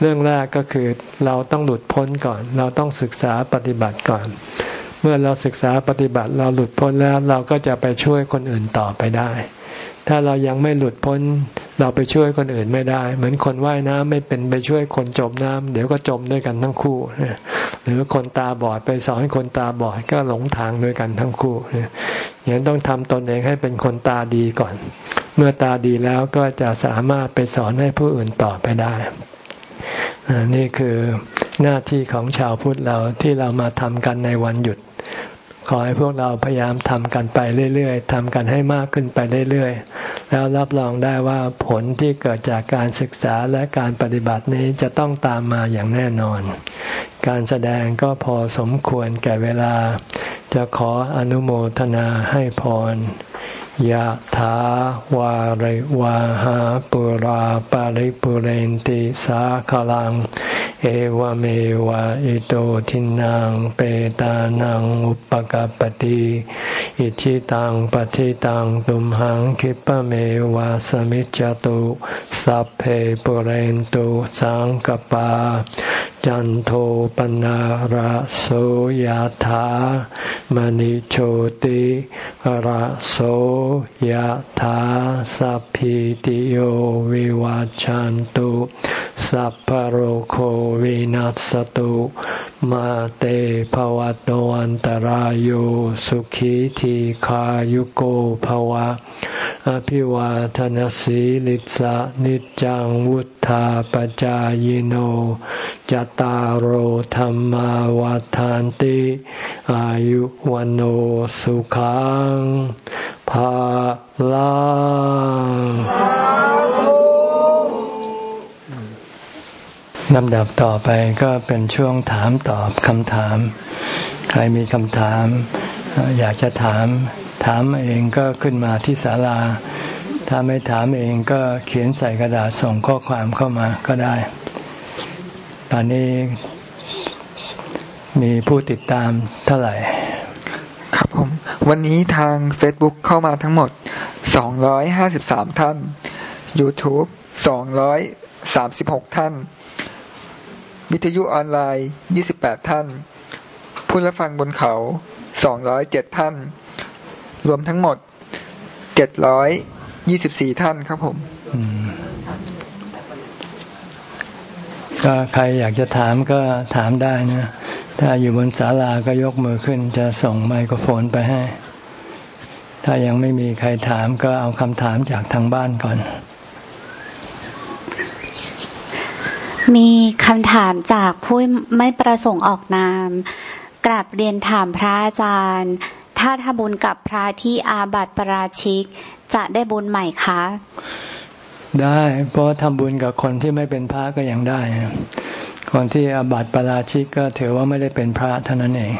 เรื่องแรกก็คือเราต้องหลุดพ้นก่อน เราต้องศึกษาปฏิบัติก่อน เมื่อเราศึกษาปฏิบัติเราหลุดพ้นแล้วเราก็จะไปช่วยคนอื่นต่อไปได้ ถ้าเรายังไม่หลุดพ้น เราไปช่วยคนอื่นไม่ได้ เหมือนคนว่ายน้ำไม่เป็นไปช่วยคนจมน้ำเดี๋ยวก็จมด้วยกันทั้งคู่หรือคนตาบอดไปสอนคนตาบอดก็หลงทางด้วยกันทั้งคู่อย่างนั้นต้องทำตนเองให้เป็นคนตาดีก่อน เมื่อตาดีแล้วก็จะสามารถไปสอนให้ผู้อื่นต่อไปได้นี่คือหน้าที่ของชาวพุทธเราที่เรามาทำกันในวันหยุด ขอให้พวกเราพยายามทำกันไปเรื่อยๆทำกันให้มากขึ้นไปเรื่อยๆ แล้วรับรองได้ว่าผลที่เกิดจากการศึกษาและการปฏิบัตินี้จะต้องตามมาอย่างแน่นอน การแสดงก็พอสมควรแก่เวลา จะขออนุโมทนาให้พร ยะถาวาริวาหาปุราปาริปุเรนติสาขลัง เอวเมวะอิโตทินังเปตานังอุปกาปติอิชิตังปฏิตังตุมหังคิปะเมวะสมิจจตุสัพเพปุเรนตุสังกปา จันโทปนาระโสยธามณิโชติระโสยธาสัพพิติโยวิวัจจันตุสัพพโรโควินัสตุมาเตภวัตวันตารโยสุขีทีขายุโกภวะ อภิวาทนสีลิสะนิจังวุธาปจายโนจตารโหธรรมวาทานติ อายุวันโอสุขัง ภาลังลำดับต่อไปก็เป็นช่วงถามตอบคำถาม ใครมีคำถาม อยากจะถาม ถามเองก็ขึ้นมาที่ศาลา ถ้าไม่ถามเองก็เขียนใส่กระดาษส่งข้อความเข้ามาก็ได้ ตอนนี้มีผู้ติดตามเท่าไหร่ ครับผม วันนี้ทาง Facebook เข้ามาทั้งหมด 253 ท่าน YouTube 236 ท่าน วิทยุออนไลน์ 28 ท่าน ผู้รับฟังบนเขา 207 ท่าน รวมทั้งหมดเจ็ดร้อยยี่สิบสี่ท่านครับผมก็ใครอยากจะถามก็ถามได้นะ ถ้าอยู่บนศาลาก็ยกมือขึ้น จะส่งไมโครโฟนไปให้ ถ้ายังไม่มีใครถามก็เอาคำถามจากทางบ้านก่อน มีคำถามจากผู้ไม่ประสงค์ออกนามกราบเรียนถามพระอาจารย์ ถ้าทำบุญกับพระที่อาบัติปราชิก จะได้บุญใหม่คะ ได้ เพราะทำบุญกับคนที่ไม่เป็นพระก็ยังได้ คนที่อาบัติปราชิกก็ถือว่าไม่ได้เป็นพระเท่านั้นเอง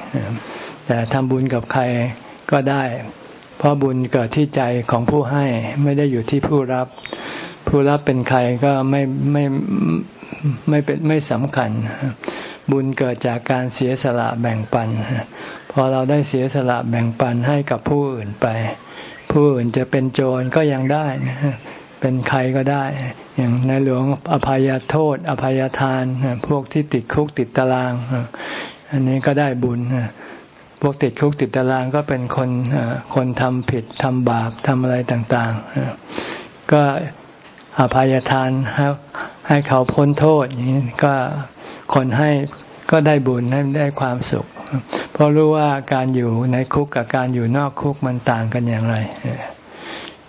แต่ทำบุญกับใครก็ได้ เพราะบุญเกิดที่ใจของผู้ให้ไม่ได้อยู่ที่ผู้รับ ผู้รับเป็นใครก็ไม่ไม่ไม่เป็นไม่สำคัญ บุญเกิดจากการเสียสละแบ่งปัน พอเราได้เสียสละแบ่งปันให้กับผู้อื่นไป ผู้อื่นจะเป็นโจรก็ยังได้ เป็นใครก็ได้ อย่างในหลวงอภัยโทษ อภัยทาน พวกที่ติดคุกติดตาราง อันนี้ก็ได้บุญพวกติดคุกติดตารางก็เป็นคนคนทำผิดทำบาปทำอะไรต่างๆ ก็อภัยทานให้เขาพ้นโทษอย่างนี้ก็คนให้ก็ได้บุญได้ความสุข เพราะรู้ว่าการอยู่ในคุกกับการอยู่นอกคุกมันต่างกันอย่างไร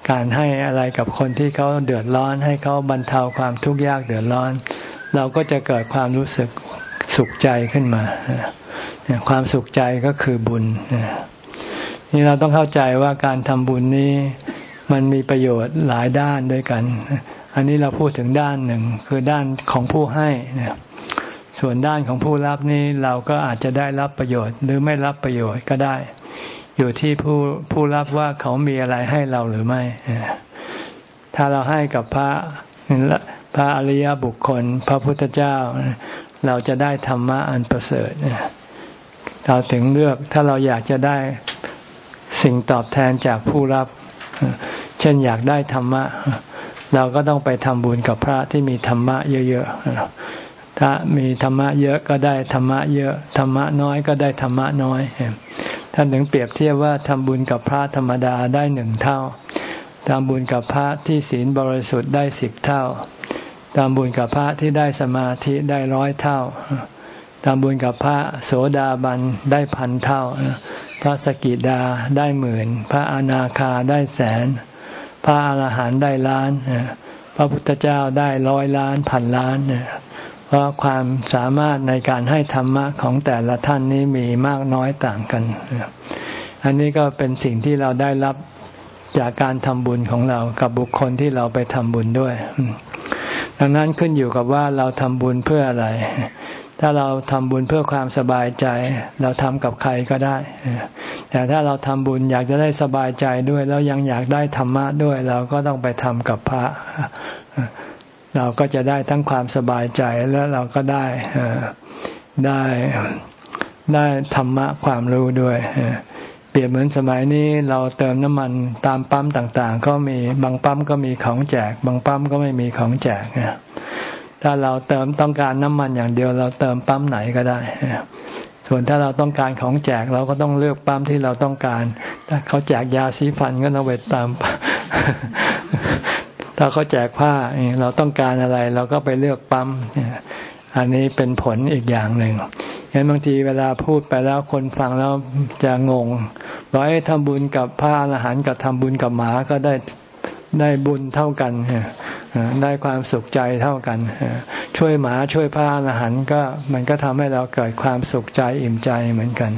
การให้อะไรกับคนที่เขาเดือดร้อน ให้เขาบรรเทาความทุกข์ยากเดือดร้อน เราก็จะเกิดความรู้สึกสุขใจขึ้นมา ความสุขใจก็คือบุญนี่เราต้องเข้าใจว่าการทำบุญนี้มันมีประโยชน์หลายด้านด้วยกัน อันนี้เราพูดถึงด้านหนึ่งคือด้านของผู้ให้ส่วนด้านของผู้รับนี้เราก็อาจจะได้รับประโยชน์ หรือไม่รับประโยชน์ก็ได้ อยู่ที่ผู้ผู้รับว่าเขามีอะไรให้เราหรือไม่ ถ้าเราให้กับพระพระอริยบุคคล พระพุทธเจ้า เราจะได้ธรรมะอันประเสริฐเราถึงเลือกถ้าเราอยากจะได้สิ่งตอบแทนจากผู้รับ เช่นอยากได้ธรรมะ เราก็ต้องไปทำบุญกับพระที่มีธรรมะเยอะๆถ้ามีธรรมะเยอะก็ได้ธรรมะเยอะ ธรรมะน้อยก็ได้ธรรมะน้อย ท่านถึงเปรียบเทียบว่าทำบุญกับพระธรรมดาได้หนึ่งเท่าทำบุญกับพระที่ศีลบริสุทธิ์ได้สิบเท่าทำบุญกับพระที่ได้สมาธิได้ร้อยเท่าทำบุญกับพระโสดาบันได้พันเท่า พระสกิดาได้หมื่น พระอนาคาได้แสน พระอรหันต์ได้ล้าน พระพุทธเจ้าได้ร้อยล้านพันล้าน เพราะความสามารถในการให้ธรรมะของแต่ละท่านนี้มีมากน้อยต่างกัน อันนี้ก็เป็นสิ่งที่เราได้รับจากการทำบุญของเรากับบุคคลที่เราไปทำบุญด้วย ดังนั้นขึ้นอยู่กับว่าเราทำบุญเพื่ออะไร ถ้าเราทำบุญเพื่อความสบายใจ เราทำกับใครก็ได้ แต่ถ้าเราทำบุญอยากจะได้สบายใจด้วย แล้วยังอยากได้ธรรมะด้วย เราก็ต้องไปทำกับพระ เราก็จะได้ทั้งความสบายใจแล้วเราก็ได้ได้ได้ธรรมะความรู้ด้วยเปรียบเหมือนสมัยนี้เราเติมน้ำมันตามปั๊มต่างๆ ก็มีบางปั๊มก็มีของแจก บางปั๊มก็ไม่มีของแจกถ้าเราเติมต้องการน้ำมันอย่างเดียว เราเติมปั๊มไหนก็ได้ส่วนถ้าเราต้องการของแจกเราก็ต้องเลือกปั๊มที่เราต้องการ ถ้าเขาแจกยาสีฟันก็ต้องไปตาม ถ้าเขาแจกผ้าเราต้องการอะไร เราก็ไปเลือกปั๊มอันนี้เป็นผลอีกอย่างหนึ่งเห็นบางทีเวลาพูดไปแล้วคนฟังแล้วจะงงบอกให้ทำบุญกับพระอรหันต์กับทำบุญกับหมาก็ได้ได้บุญเท่ากันได้ความสุขใจเท่ากัน ช่วยหมาช่วยพระอรหันต์ก็มันก็ทำให้เราเกิดความสุขใจอิ่มใจเหมือนกัน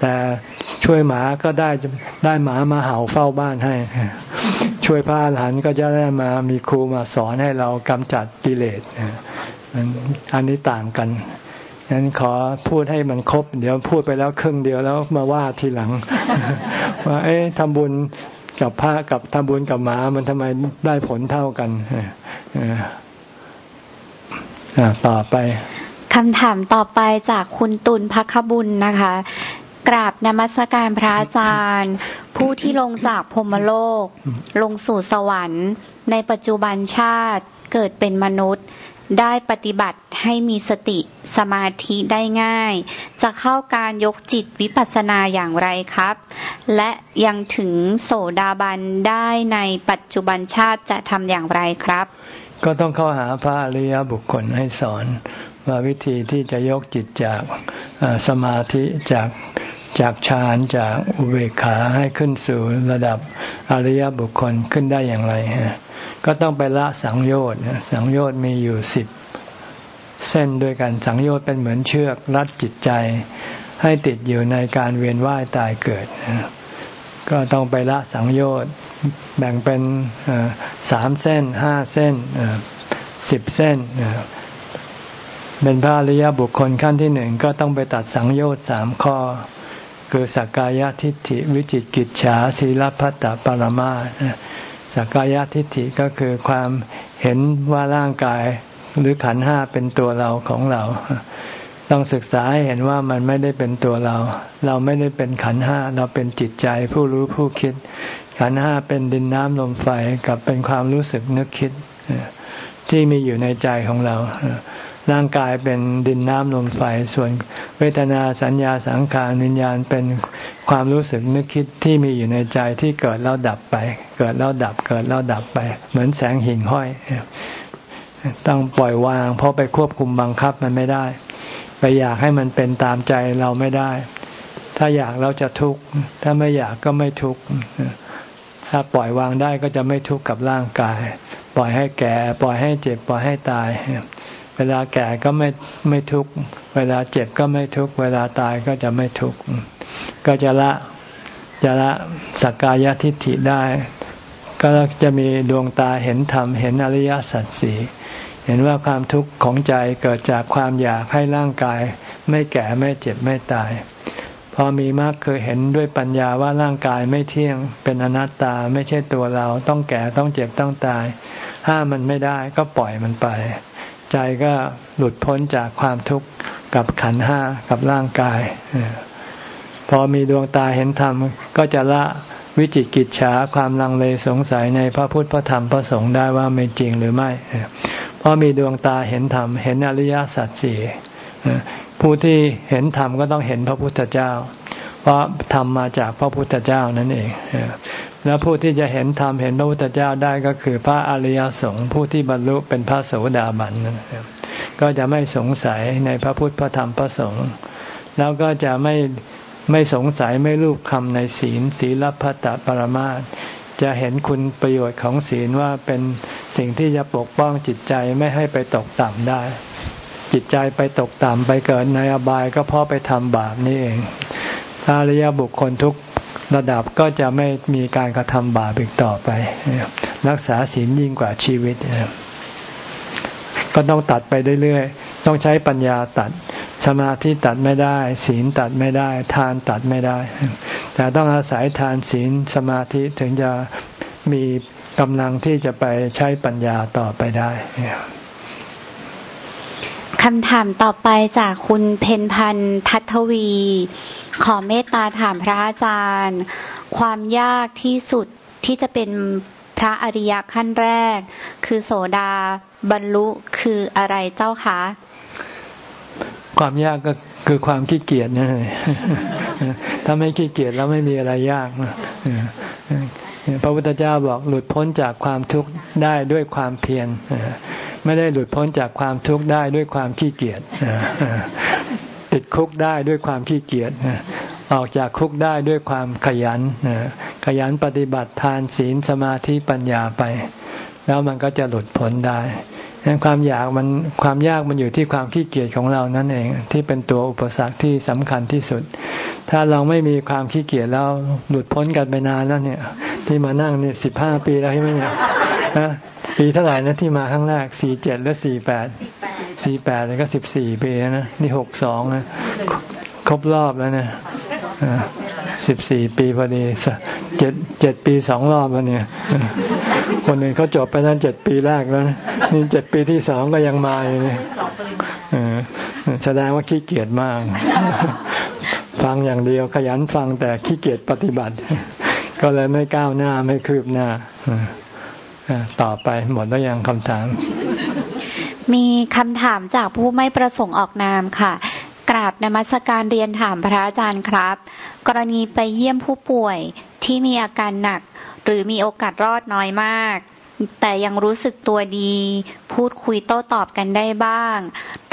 แต่ช่วยหมาก็ได้ได้หมามาเห่าเฝ้าบ้านให้ ช่วยพระอรหันต์ก็จะได้มามีครูมาสอนให้เรากำจัดกิเลสอันนี้ต่างกันงั้นขอพูดให้มันครบ เดี๋ยวพูดไปแล้วครึ่งเดียวแล้วมาว่าทีหลัง ว่าเอ๊ะทำบุญกับพระกับทำบุญกับหมา มันทำไมได้ผลเท่ากันต่อไปคำถามต่อไปจากคุณตุลพักบุญนะคะ กราบนมัสการพระอาจารย์ ผู้ที่ลงจากพรมโลก ลงสู่สวรรค์ ในปัจจุบันชาติเกิดเป็นมนุษย์ ได้ปฏิบัติให้มีสติสมาธิได้ง่าย จะเข้าการยกจิตวิปัสสนาอย่างไรครับ และยังถึงโสดาบันได้ในปัจจุบันชาติจะทำอย่างไรครับ ก็ต้องเข้าหาพระอริยบุคคลให้สอน ว่าวิธีที่จะยกจิตจากสมาธิจากจากฌานจากอุเบกขาให้ขึ้นสู่ระดับอริยบุคคลขึ้นได้อย่างไร ก็ต้องไปละสังโยชน์สังโยชน์มีอยู่สิบเส้นด้วยกันสังโยชน์เป็นเหมือนเชือกรัดจิตใจ ให้ติดอยู่ในการเวียนว่ายตายเกิด ก็ต้องไปละสังโยชน์แบ่งเป็นสามเส้นห้าเส้นสิบเส้น เป็นพระอริยบุคคลขั้นที่หนึ่งก็ต้องไปตัดสังโยชน์สามข้อ คือสักกายทิฏฐิวิจิตกิจฉาศีลพัตตปรมาสักกายทิฏฐิก็คือความเห็นว่าร่างกายหรือขันห้าเป็นตัวเราของเรา ต้องศึกษาให้เห็นว่ามันไม่ได้เป็นตัวเรา เราไม่ได้เป็นขันห้าเราเป็นจิตใจผู้รู้ผู้คิด ขันห้าเป็นดินน้ำลมไฟกับเป็นความรู้สึกนึกคิดที่มีอยู่ในใจของเรา ร่างกายเป็นดินน้ำลมไฟ ส่วนเวทนาสัญญาสังขารวิญญาณเป็นความรู้สึกนึกคิดที่มีอยู่ในใจที่เกิดแล้วดับไป เกิดแล้วดับเกิดแล้วดับไป เหมือนแสงหิ่งห้อย ต้องปล่อยวาง เพราะไปควบคุมบังคับมันไม่ได้ ไปอยากให้มันเป็นตามใจเราไม่ได้ ถ้าอยากเราจะทุกข์ถ้าไม่อยากก็ไม่ทุกข์ถ้าปล่อยวางได้ก็จะไม่ทุกข์กับร่างกาย ปล่อยให้แก่ ปล่อยให้เจ็บ ปล่อยให้ตาย เวลาแก่ก็ไม่ไม่ทุกข์ เวลาเจ็บก็ไม่ทุกข์ เวลาตายก็จะไม่ทุกข์ ก็จะละจะละสักกายทิฏฐิได้ ก็จะมีดวงตาเห็นธรรม เห็นอริยสัจสี่เห็นว่าความทุกข์ของใจเกิดจากความอยากให้ร่างกาย ไม่แก่ไม่เจ็บไม่ตาย พอมีมากเคยเห็นด้วยปัญญาว่าร่างกายไม่เที่ยงเป็นอนัตตาไม่ใช่ตัวเราต้องแก่ต้องเจ็บต้องตาย ห้ามมันไม่ได้ก็ปล่อยมันไป ใจก็หลุดพ้นจากความทุกข์กับขันห้ากับร่างกาย พอมีดวงตาเห็นธรรม ก็จะละวิจิกิจฉาความลังเลสงสัยในพระพุทธพระธรรมพระสงฆ์ได้ว่าไม่จริงหรือไม่พอราะมีดวงตาเห็นธรรม เห็นอริยสัจสี่ผู้ที่เห็นธรรมก็ต้องเห็นพระพุทธเจ้า เพราะธรรมมาจากพระพุทธเจ้านั่นเอง แล้วผู้ที่จะเห็นธรรมเห็นพระพุทธเจ้าได้ก็คือพระอริยสงฆ์ผู้ที่บรรลุเป็นพระโสดาบันนั่นก็จะไม่สงสัยในพระพุทธพระธรรมพระสงฆ์แล้วก็จะไม่ไม่สงสัยไม่รูปคำในศีลศีลพัตตปรมาตจะเห็นคุณประโยชน์ของศีลว่าเป็นสิ่งที่จะปกป้องจิตใจไม่ให้ไปตกต่ำได้ จิตใจไปตกต่ำไปเกิดในอบายก็เพราะไปทำบาปนี่เองถ้าริยบุคคลทุก ระดับก็จะไม่มีการกระทำบาปอีกต่อไป รักษาศีลยิ่งกว่าชีวิต ก็ต้องตัดไปเรื่อยๆ ต้องใช้ปัญญาตัด สมาธิตัดไม่ได้ ศีลตัดไม่ได้ ทานตัดไม่ได้ แต่ต้องอาศัยทานศีลสมาธิถึงจะมีกำลังที่จะไปใช้ปัญญาต่อไปได้ คำถามต่อไปจากคุณเพนพันธ์ทัตวี ขอเมตตาถามพระอาจารย์ ความยากที่สุดที่จะเป็นพระอริยขั้นแรก คือโสดาบรรลุคืออะไรเจ้าคะความยากก็คือความขี้เกียจนะถ้าไม่ขี้เกียจแล้วไม่มีอะไรยาก พระพุทธเจ้าบอกหลุดพ้นจากความทุกข์ได้ด้วยความเพียรไม่ได้หลุดพ้นจากความทุกข์ได้ด้วยความขี้เกียจติดคุกได้ด้วยความขี้เกียจออกจากคุกได้ด้วยความขยันขยันปฏิบัติทานศีลสมาธิปัญญาไป แล้วมันก็จะหลุดพ้นได้ นั้นความอยากมันความยากมันอยู่ที่ความขี้เกียจของเรานั่นเอง ที่เป็นตัวอุปสรรคที่สำคัญที่สุด ถ้าเราไม่มีความขี้เกียจแล้วหลุดพ้นกันไปนานแล้วเนี่ย ที่มานั่งเนี่ยสิบห้าปีแล้วใช่ไหมเนี่ยนะปีเท่าไหร่นะที่มาครั้งแรกสี่เจ็ดหรือสี่แปดสี่แปดแล้วก็สิบสี่ปีนะนี่หกสองนะครบรอบแล้วนะ สิบสี่ปีพอดีเจ็ดเจ็ดปีสองรอบแล้วเนี่ย คนหนึ่งเขาจบไปนั้นเจ็ดปีแรกแล้วนี่เจ็ดปีที่สองก็ยังมาอยู่นี่แสดงว่าขี้เกียจมาก ฟังอย่างเดียวขยันฟังแต่ขี้เกียจปฏิบัติ ก็เลยไม่ก้าวหน้าไม่คืบหน้าต่อไปหมดแล้วยังคำถาม มีคำถามจากผู้ไม่ประสงค์ออกนามค่ะ กราบนมัสการเรียนถามพระอาจารย์ครับ กรณีไปเยี่ยมผู้ป่วยที่มีอาการหนัก หรือมีโอกาสรอดน้อยมาก แต่ยังรู้สึกตัวดี พูดคุยโต้ตอบกันได้บ้าง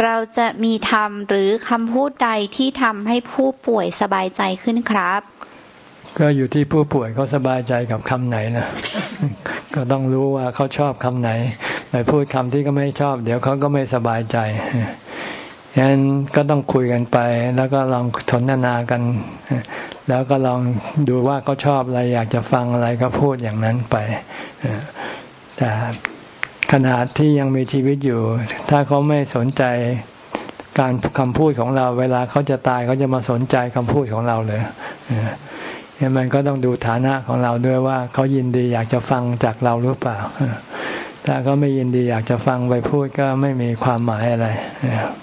เราจะมีธรรมหรือคำพูดใดที่ทำให้ผู้ป่วยสบายใจขึ้นครับ ก็อยู่ที่ผู้ป่วยเขาสบายใจกับคำไหนนะก็ต้องรู้ว่าเขาชอบคำไหนไปพูดคำที่ก็ไม่ชอบ เดี๋ยวเขาก็ไม่สบายใจ ฉะนั้นก็ต้องคุยกันไป แล้วก็ลองทนนากัน แล้วก็ลองดูว่าเขาชอบอะไรอยากจะฟังอะไรก็พูดอย่างนั้นไปแต่ขณะที่ยังมีชีวิตอยู่ ถ้าเขาไม่สนใจการคำพูดของเราเวลาเขาจะตายเขาจะมาสนใจคำพูดของเราเลยเนี่ยมันก็ต้องดูฐานะของเราด้วยว่าเขายินดีอยากจะฟังจากเราหรือเปล่า ถ้าเขาไม่ยินดีอยากจะฟังไปพูดก็ไม่มีความหมายอะไรค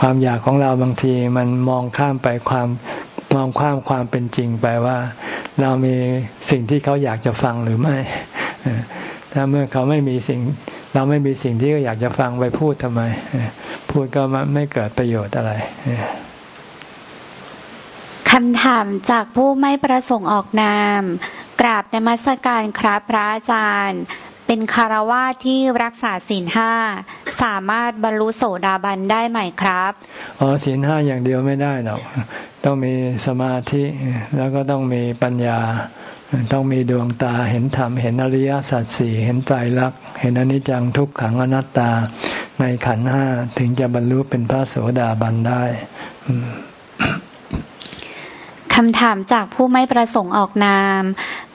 ความอยากของเราบางทีมันมองข้ามไปความมองข้ามความเป็นจริงไปว่า เรามีสิ่งที่เขาอยากจะฟังหรือไม่ ถ้าเมื่อเขาไม่มีสิ่ง เราไม่มีสิ่งที่เขาอยากจะฟังไปพูดทำไม พูดก็ไม่เกิดประโยชน์อะไรคำถามจากผู้ไม่ประสงค์ออกนาม กราบในมัสการครับพระอาจารย์ เป็นคารวะที่รักษาศีลห้าสามารถบรรลุโสดาบันได้ไหมครับอ๋อศีลห้าอย่างเดียวไม่ได้หรอกต้องมีสมาธิแล้วก็ต้องมีปัญญา ต้องมีดวงตาเห็นธรรมเห็นอริยสัจสี่เห็นใจรักเห็นอนิจจังทุกขังอนัตตา ในขันห้าถึงจะบรรลุเป็นพระโสดาบันได้คำถามจากผู้ไม่ประสงค์ออกนาม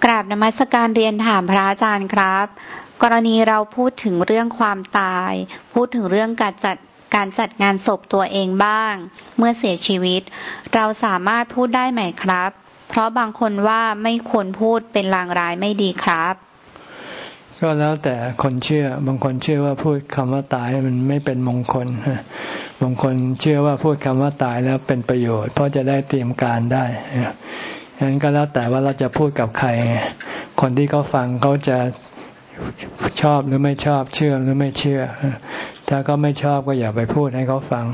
กราบนมัสการเรียนถามพระอาจารย์ครับ กรณีเราพูดถึงเรื่องความตาย พูดถึงเรื่องการจัดการจัดงานศพตัวเองบ้าง เมื่อเสียชีวิต เราสามารถพูดได้ไหมครับ เพราะบางคนว่าไม่ควรพูดเป็นลางร้ายไม่ดีครับ ก็แล้วแต่คนเชื่อบางคนเชื่อว่าพูดคำว่าตายมันไม่เป็นมงคลบางคนเชื่อว่าพูดคำว่าตายแล้วเป็นประโยชน์ เพราะจะได้เตรียมการได้ฉะนั้นก็แล้วแต่ว่าเราจะพูดกับใคร คนที่เขาฟังเขาจะ ชอบหรือไม่ชอบเชื่อหรือไม่เชื่อ ถ้าก็ไม่ชอบก็อย่าไปพูดให้เขาฟัง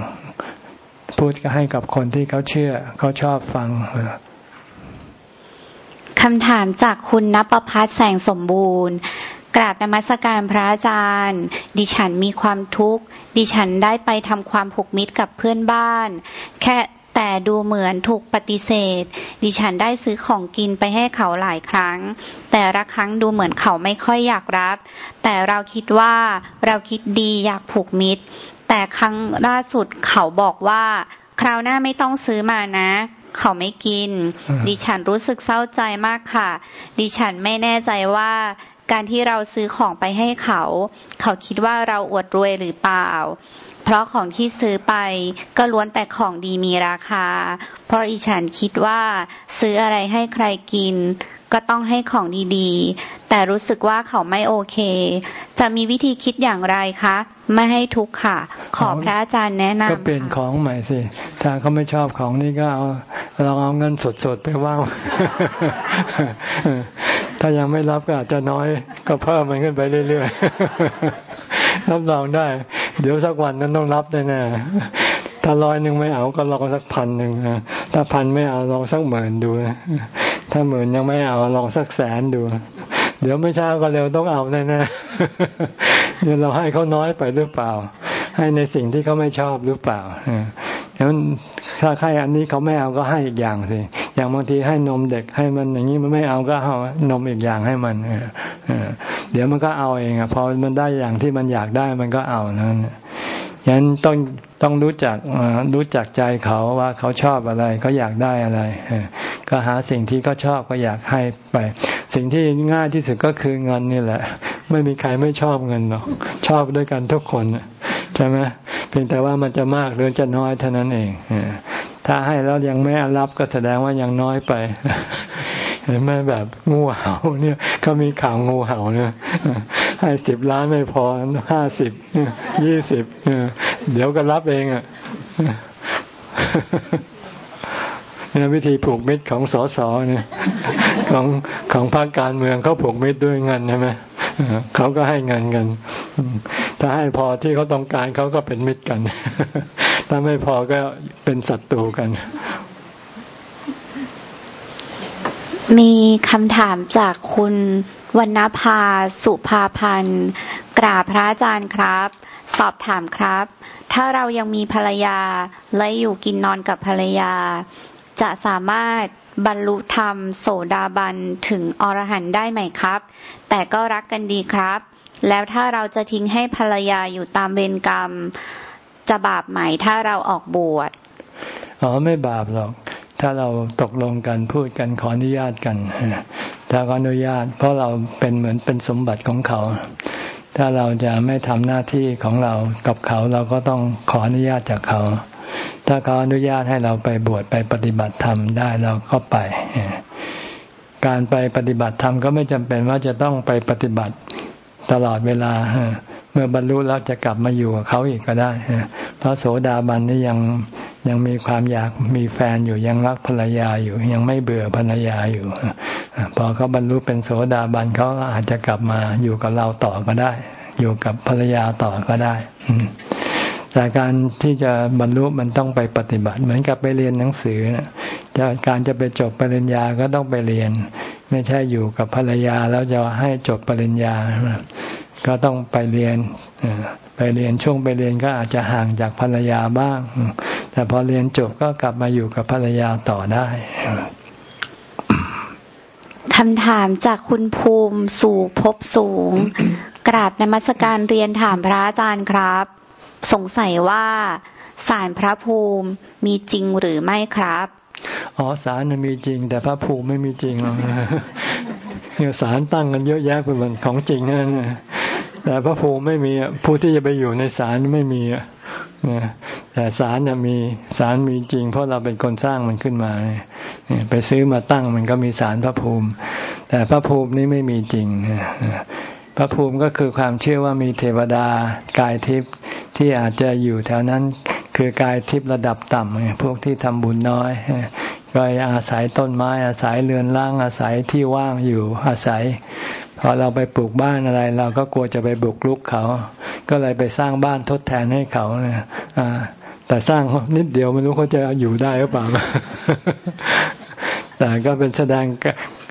พูดก็ให้กับคนที่เขาเชื่อ เขาชอบฟังคำถามจากคุณนภพัฒแสงสมบูรณ์กราบนมัสการพระอาจารย์ ดิฉันมีความทุกข์ ดิฉันได้ไปทำความผูกมิตรกับเพื่อนบ้าน แค่ แต่ดูเหมือนถูกปฏิเสธ ดิฉันได้ซื้อของกินไปให้เขาหลายครั้ง แต่ละครั้งดูเหมือนเขาไม่ค่อยอยากรับ แต่เราคิดว่าเราคิดดีอยากผูกมิตร แต่ครั้งล่าสุดเขาบอกว่า คราวหน้าไม่ต้องซื้อมานะเขาไม่กิน ดิฉันรู้สึกเศร้าใจมากค่ะ ดิฉันไม่แน่ใจว่าการที่เราซื้อของไปให้เขา เขาคิดว่าเราอวดรวยหรือเปล่า เพราะของที่ซื้อไปก็ล้วนแต่ของดีมีราคา เพราะอีฉันคิดว่าซื้ออะไรให้ใครกิน ก็ต้องให้ของดีๆ แต่รู้สึกว่าเขาไม่โอเค จะมีวิธีคิดอย่างไรคะ ไม่ให้ทุกข์ค่ะ ขอพระอาจารย์แนะนำก็เปลี่ยนของใหม่สิ ถ้าเขาไม่ชอบของนี้ก็เอาเราเอาเงินสดๆไปว่างถ้ายังไม่รับก็อาจจะน้อย ก็เพิ่มมันขึ้นไปเรื่อยๆรับรองได้ เดี๋ยวสักวันนั้นต้องรับแน่ๆถ้าร้อยหนึ่งไม่เอาก็ลองสักพันหนึ่งถ้าพันไม่เอาลองสักหมื่นดูถ้าหมื่นยังไม่เอาลองสักแสนดู เดี๋ยวไม่ช้าก็เร็วต้องเอาแน่ๆเนี่ยเราให้เขาน้อยไปหรือเปล่า ให้ในสิ่งที่เขาไม่ชอบหรือเปล่าฉะนั้นถ้าใครอันนี้เขาไม่เอาก็ให้อีกอย่างสิอย่างบางทีให้นมเด็กให้มันอย่างนี้มันไม่เอาก็เอานมอีกอย่างให้มัน เดี๋ยวมันก็เอาเองอะพอมันได้อย่างที่มันอยากได้มันก็เอานั่นฉะนั้นต้องต้องรู้จักรู้จักใจเขาว่าเขาชอบอะไรเขาอยากได้อะไรก็หาสิ่งที่เขาชอบก็อยากให้ไป สิ่งที่ง่ายที่สุดก็คือเงินนี่แหละ ไม่มีใครไม่ชอบเงินหรอกชอบด้วยกันทุกคนใช่ไหมเพียงแต่ว่ามันจะมากหรือจะน้อยเท่านั้นเองถ้าให้แล้วยังไม่รับก็แสดงว่ายังน้อยไป เห็นไหมแบบงูเห่าเนี่ยเขามีข่าวงูเห่าเนี่ยให้สิบล้านไม่พอห้าสิบยี่สิบเดี๋ยวก็รับเองอะนี่วิธีผูกมิตรของสสเนี่ยของของภาคการเมืองเขาผูกมิตรด้วยเงินใช่ไหมเขาก็ให้เงินกัน ถ้าให้พอที่เขาต้องการเขาก็เป็นมิตรกัน ถ้าไม่พอก็เป็นศัตรูกัน มีคำถามจากคุณวรรณภาสุภาพันธ์กราบพระอาจารย์ครับ สอบถามครับ ถ้าเรายังมีภรรยาและอยู่กินนอนกับภรรยา จะสามารถบรรลุธรรมโสดาบันถึงอรหันต์ได้ไหมครับ แต่ก็รักกันดีครับ แล้วถ้าเราจะทิ้งให้ภรรยาอยู่ตามเวรกรรม จะบาปไหมถ้าเราออกบวชอ๋อไม่บาปหรอก ถ้าเราตกลงกันพูดกันขออนุญาตกันถ้าขออนุญาต เพราะเราเป็นเหมือนเป็นสมบัติของเขา ถ้าเราจะไม่ทำหน้าที่ของเรากับเขาเราก็ต้องขออนุญาตจากเขา ถ้าเขาอนุญาตให้เราไปบวชไปปฏิบัติธรรมได้เราก็ไป การไปปฏิบัติธรรมก็ไม่จำเป็นว่าจะต้องไปปฏิบัติตลอดเวลาเมื่อบรรลุแล้วจะกลับมาอยู่กับเขาอีกก็ได้พระโสดาบันนี่ยัง ยังมีความอยากมีแฟนอยู่ยังรักภรรยาอยู่ ยังไม่เบื่อภรรยาอยู่พอเขาบรรลุเป็นโสดาบันเขาอาจจะกลับมาอยู่กับเราต่อก็ได้ อยู่กับภรรยาต่อก็ได้แต่การที่จะบรรลุมันต้องไปปฏิบัติ เหมือนกับไปเรียนหนังสือนะการจะไปจบปริญญาก็ต้องไปเรียน ไม่ใช่อยู่กับภรรยาแล้วจะให้จบปริญญา ก็ต้องไปเรียนไปเรียนช่วงไปเรียนก็อาจจะห่างจากภรรยาบ้าง แต่พอเรียนจบก็กลับมาอยู่กับภรรยาต่อได้คำถามจากคุณภูมิสู่พบสูง กราบนมัสการเรียนถามพระอาจารย์ครับ สงสัยว่าสารพระภูมิมีจริงหรือไม่ครับอ๋อสารมีจริง แต่พระภูมิไม่มีจริงหรอกเนี่ยสารตั้งกันเยอะแยะเป็นของจริงนั่นแต่พระภูมิไม่มีผู้ที่จะไปอยู่ในศาลไม่มี แต่ศาลมีศาลมีจริง เพราะเราเป็นคนสร้างมันขึ้นมาไปซื้อมาตั้งมันก็มีศาลพระภูมิ แต่พระภูมินี้ไม่มีจริงพระภูมิก็คือความเชื่อว่ามีเทวดากายทิพย์ที่อาจจะอยู่แถวนั้นคือกายทิพย์ระดับต่ำพวกที่ทำบุญน้อยก็อาศัยต้นไม้อาศัยเรือนร่างอาศัยที่ว่างอยู่อาศัย พอเราไปปลูกบ้านอะไร เราก็กลัวจะไปบุกรุกเขา ก็เลยไปสร้างบ้านทดแทนให้เขาเนี่ยแต่สร้างนิดเดียวไม่รู้เขาจะอยู่ได้หรือเปล่า แต่ก็เป็นแสดง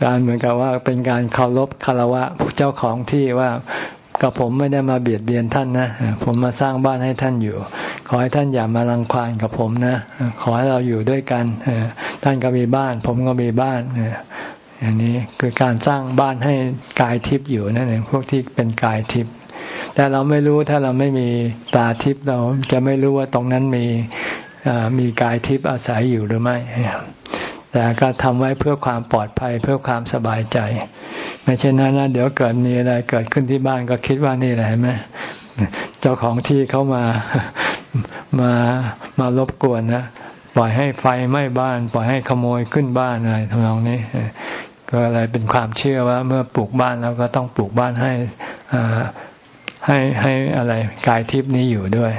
การเหมือนกับว่าเป็นการเคารพคารวะเจ้าของที่ว่ากับผมไม่ได้มาเบียดเบียนท่านนะ ผมมาสร้างบ้านให้ท่านอยู่ ขอให้ท่านอย่ามารังควานกับผมนะ ขอให้เราอยู่ด้วยกัน ท่านก็มีบ้าน ผมก็มีบ้านอย่างนี้คือการสร้างบ้านให้กายทิพย์อยู่นั่นเองพวกที่เป็นกายทิพย์ แต่เราไม่รู้ถ้าเราไม่มีตาทิพย์เราจะไม่รู้ว่าตรงนั้นมีมีกายทิพย์อาศัยอยู่หรือไม่ แต่ก็ทำไว้เพื่อความปลอดภัยเพื่อความสบายใจ ไม่เช่นนั้นนะเดี๋ยวเกิดมีอะไรเกิดขึ้นที่บ้านก็คิดว่านี่แหละไหมเจ้าของที่เขามา มา มารบกวนนะปล่อยให้ไฟไหม้บ้าน ปล่อยให้ขโมยขึ้นบ้านอะไรทำนองนี้ ก็อะไรเป็นความเชื่อว่า เมื่อปลูกบ้านแล้วก็ต้องปลูกบ้านให้ ให้ให้อะไรกายทิพย์นี้อยู่ด้วย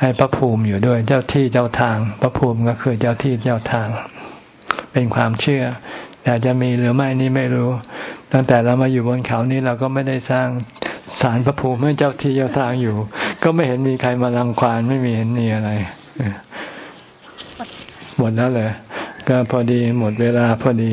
ให้พระภูมิอยู่ด้วย เจ้าที่เจ้าทาง พระภูมิก็คือเจ้าที่เจ้าทาง เป็นความเชื่อ แต่จะมีหรือไม่นี่ไม่รู้ ตั้งแต่เรามาอยู่บนเขานี้เราก็ไม่ได้สร้างสารพระภูมิให้เจ้าที่เจ้าทางอยู่ ก็ไม่เห็นมีใครมาลังควานไม่มีเห็นนี่อะไรหมดแล้วเลยก็พอดีหมดเวลาพอดี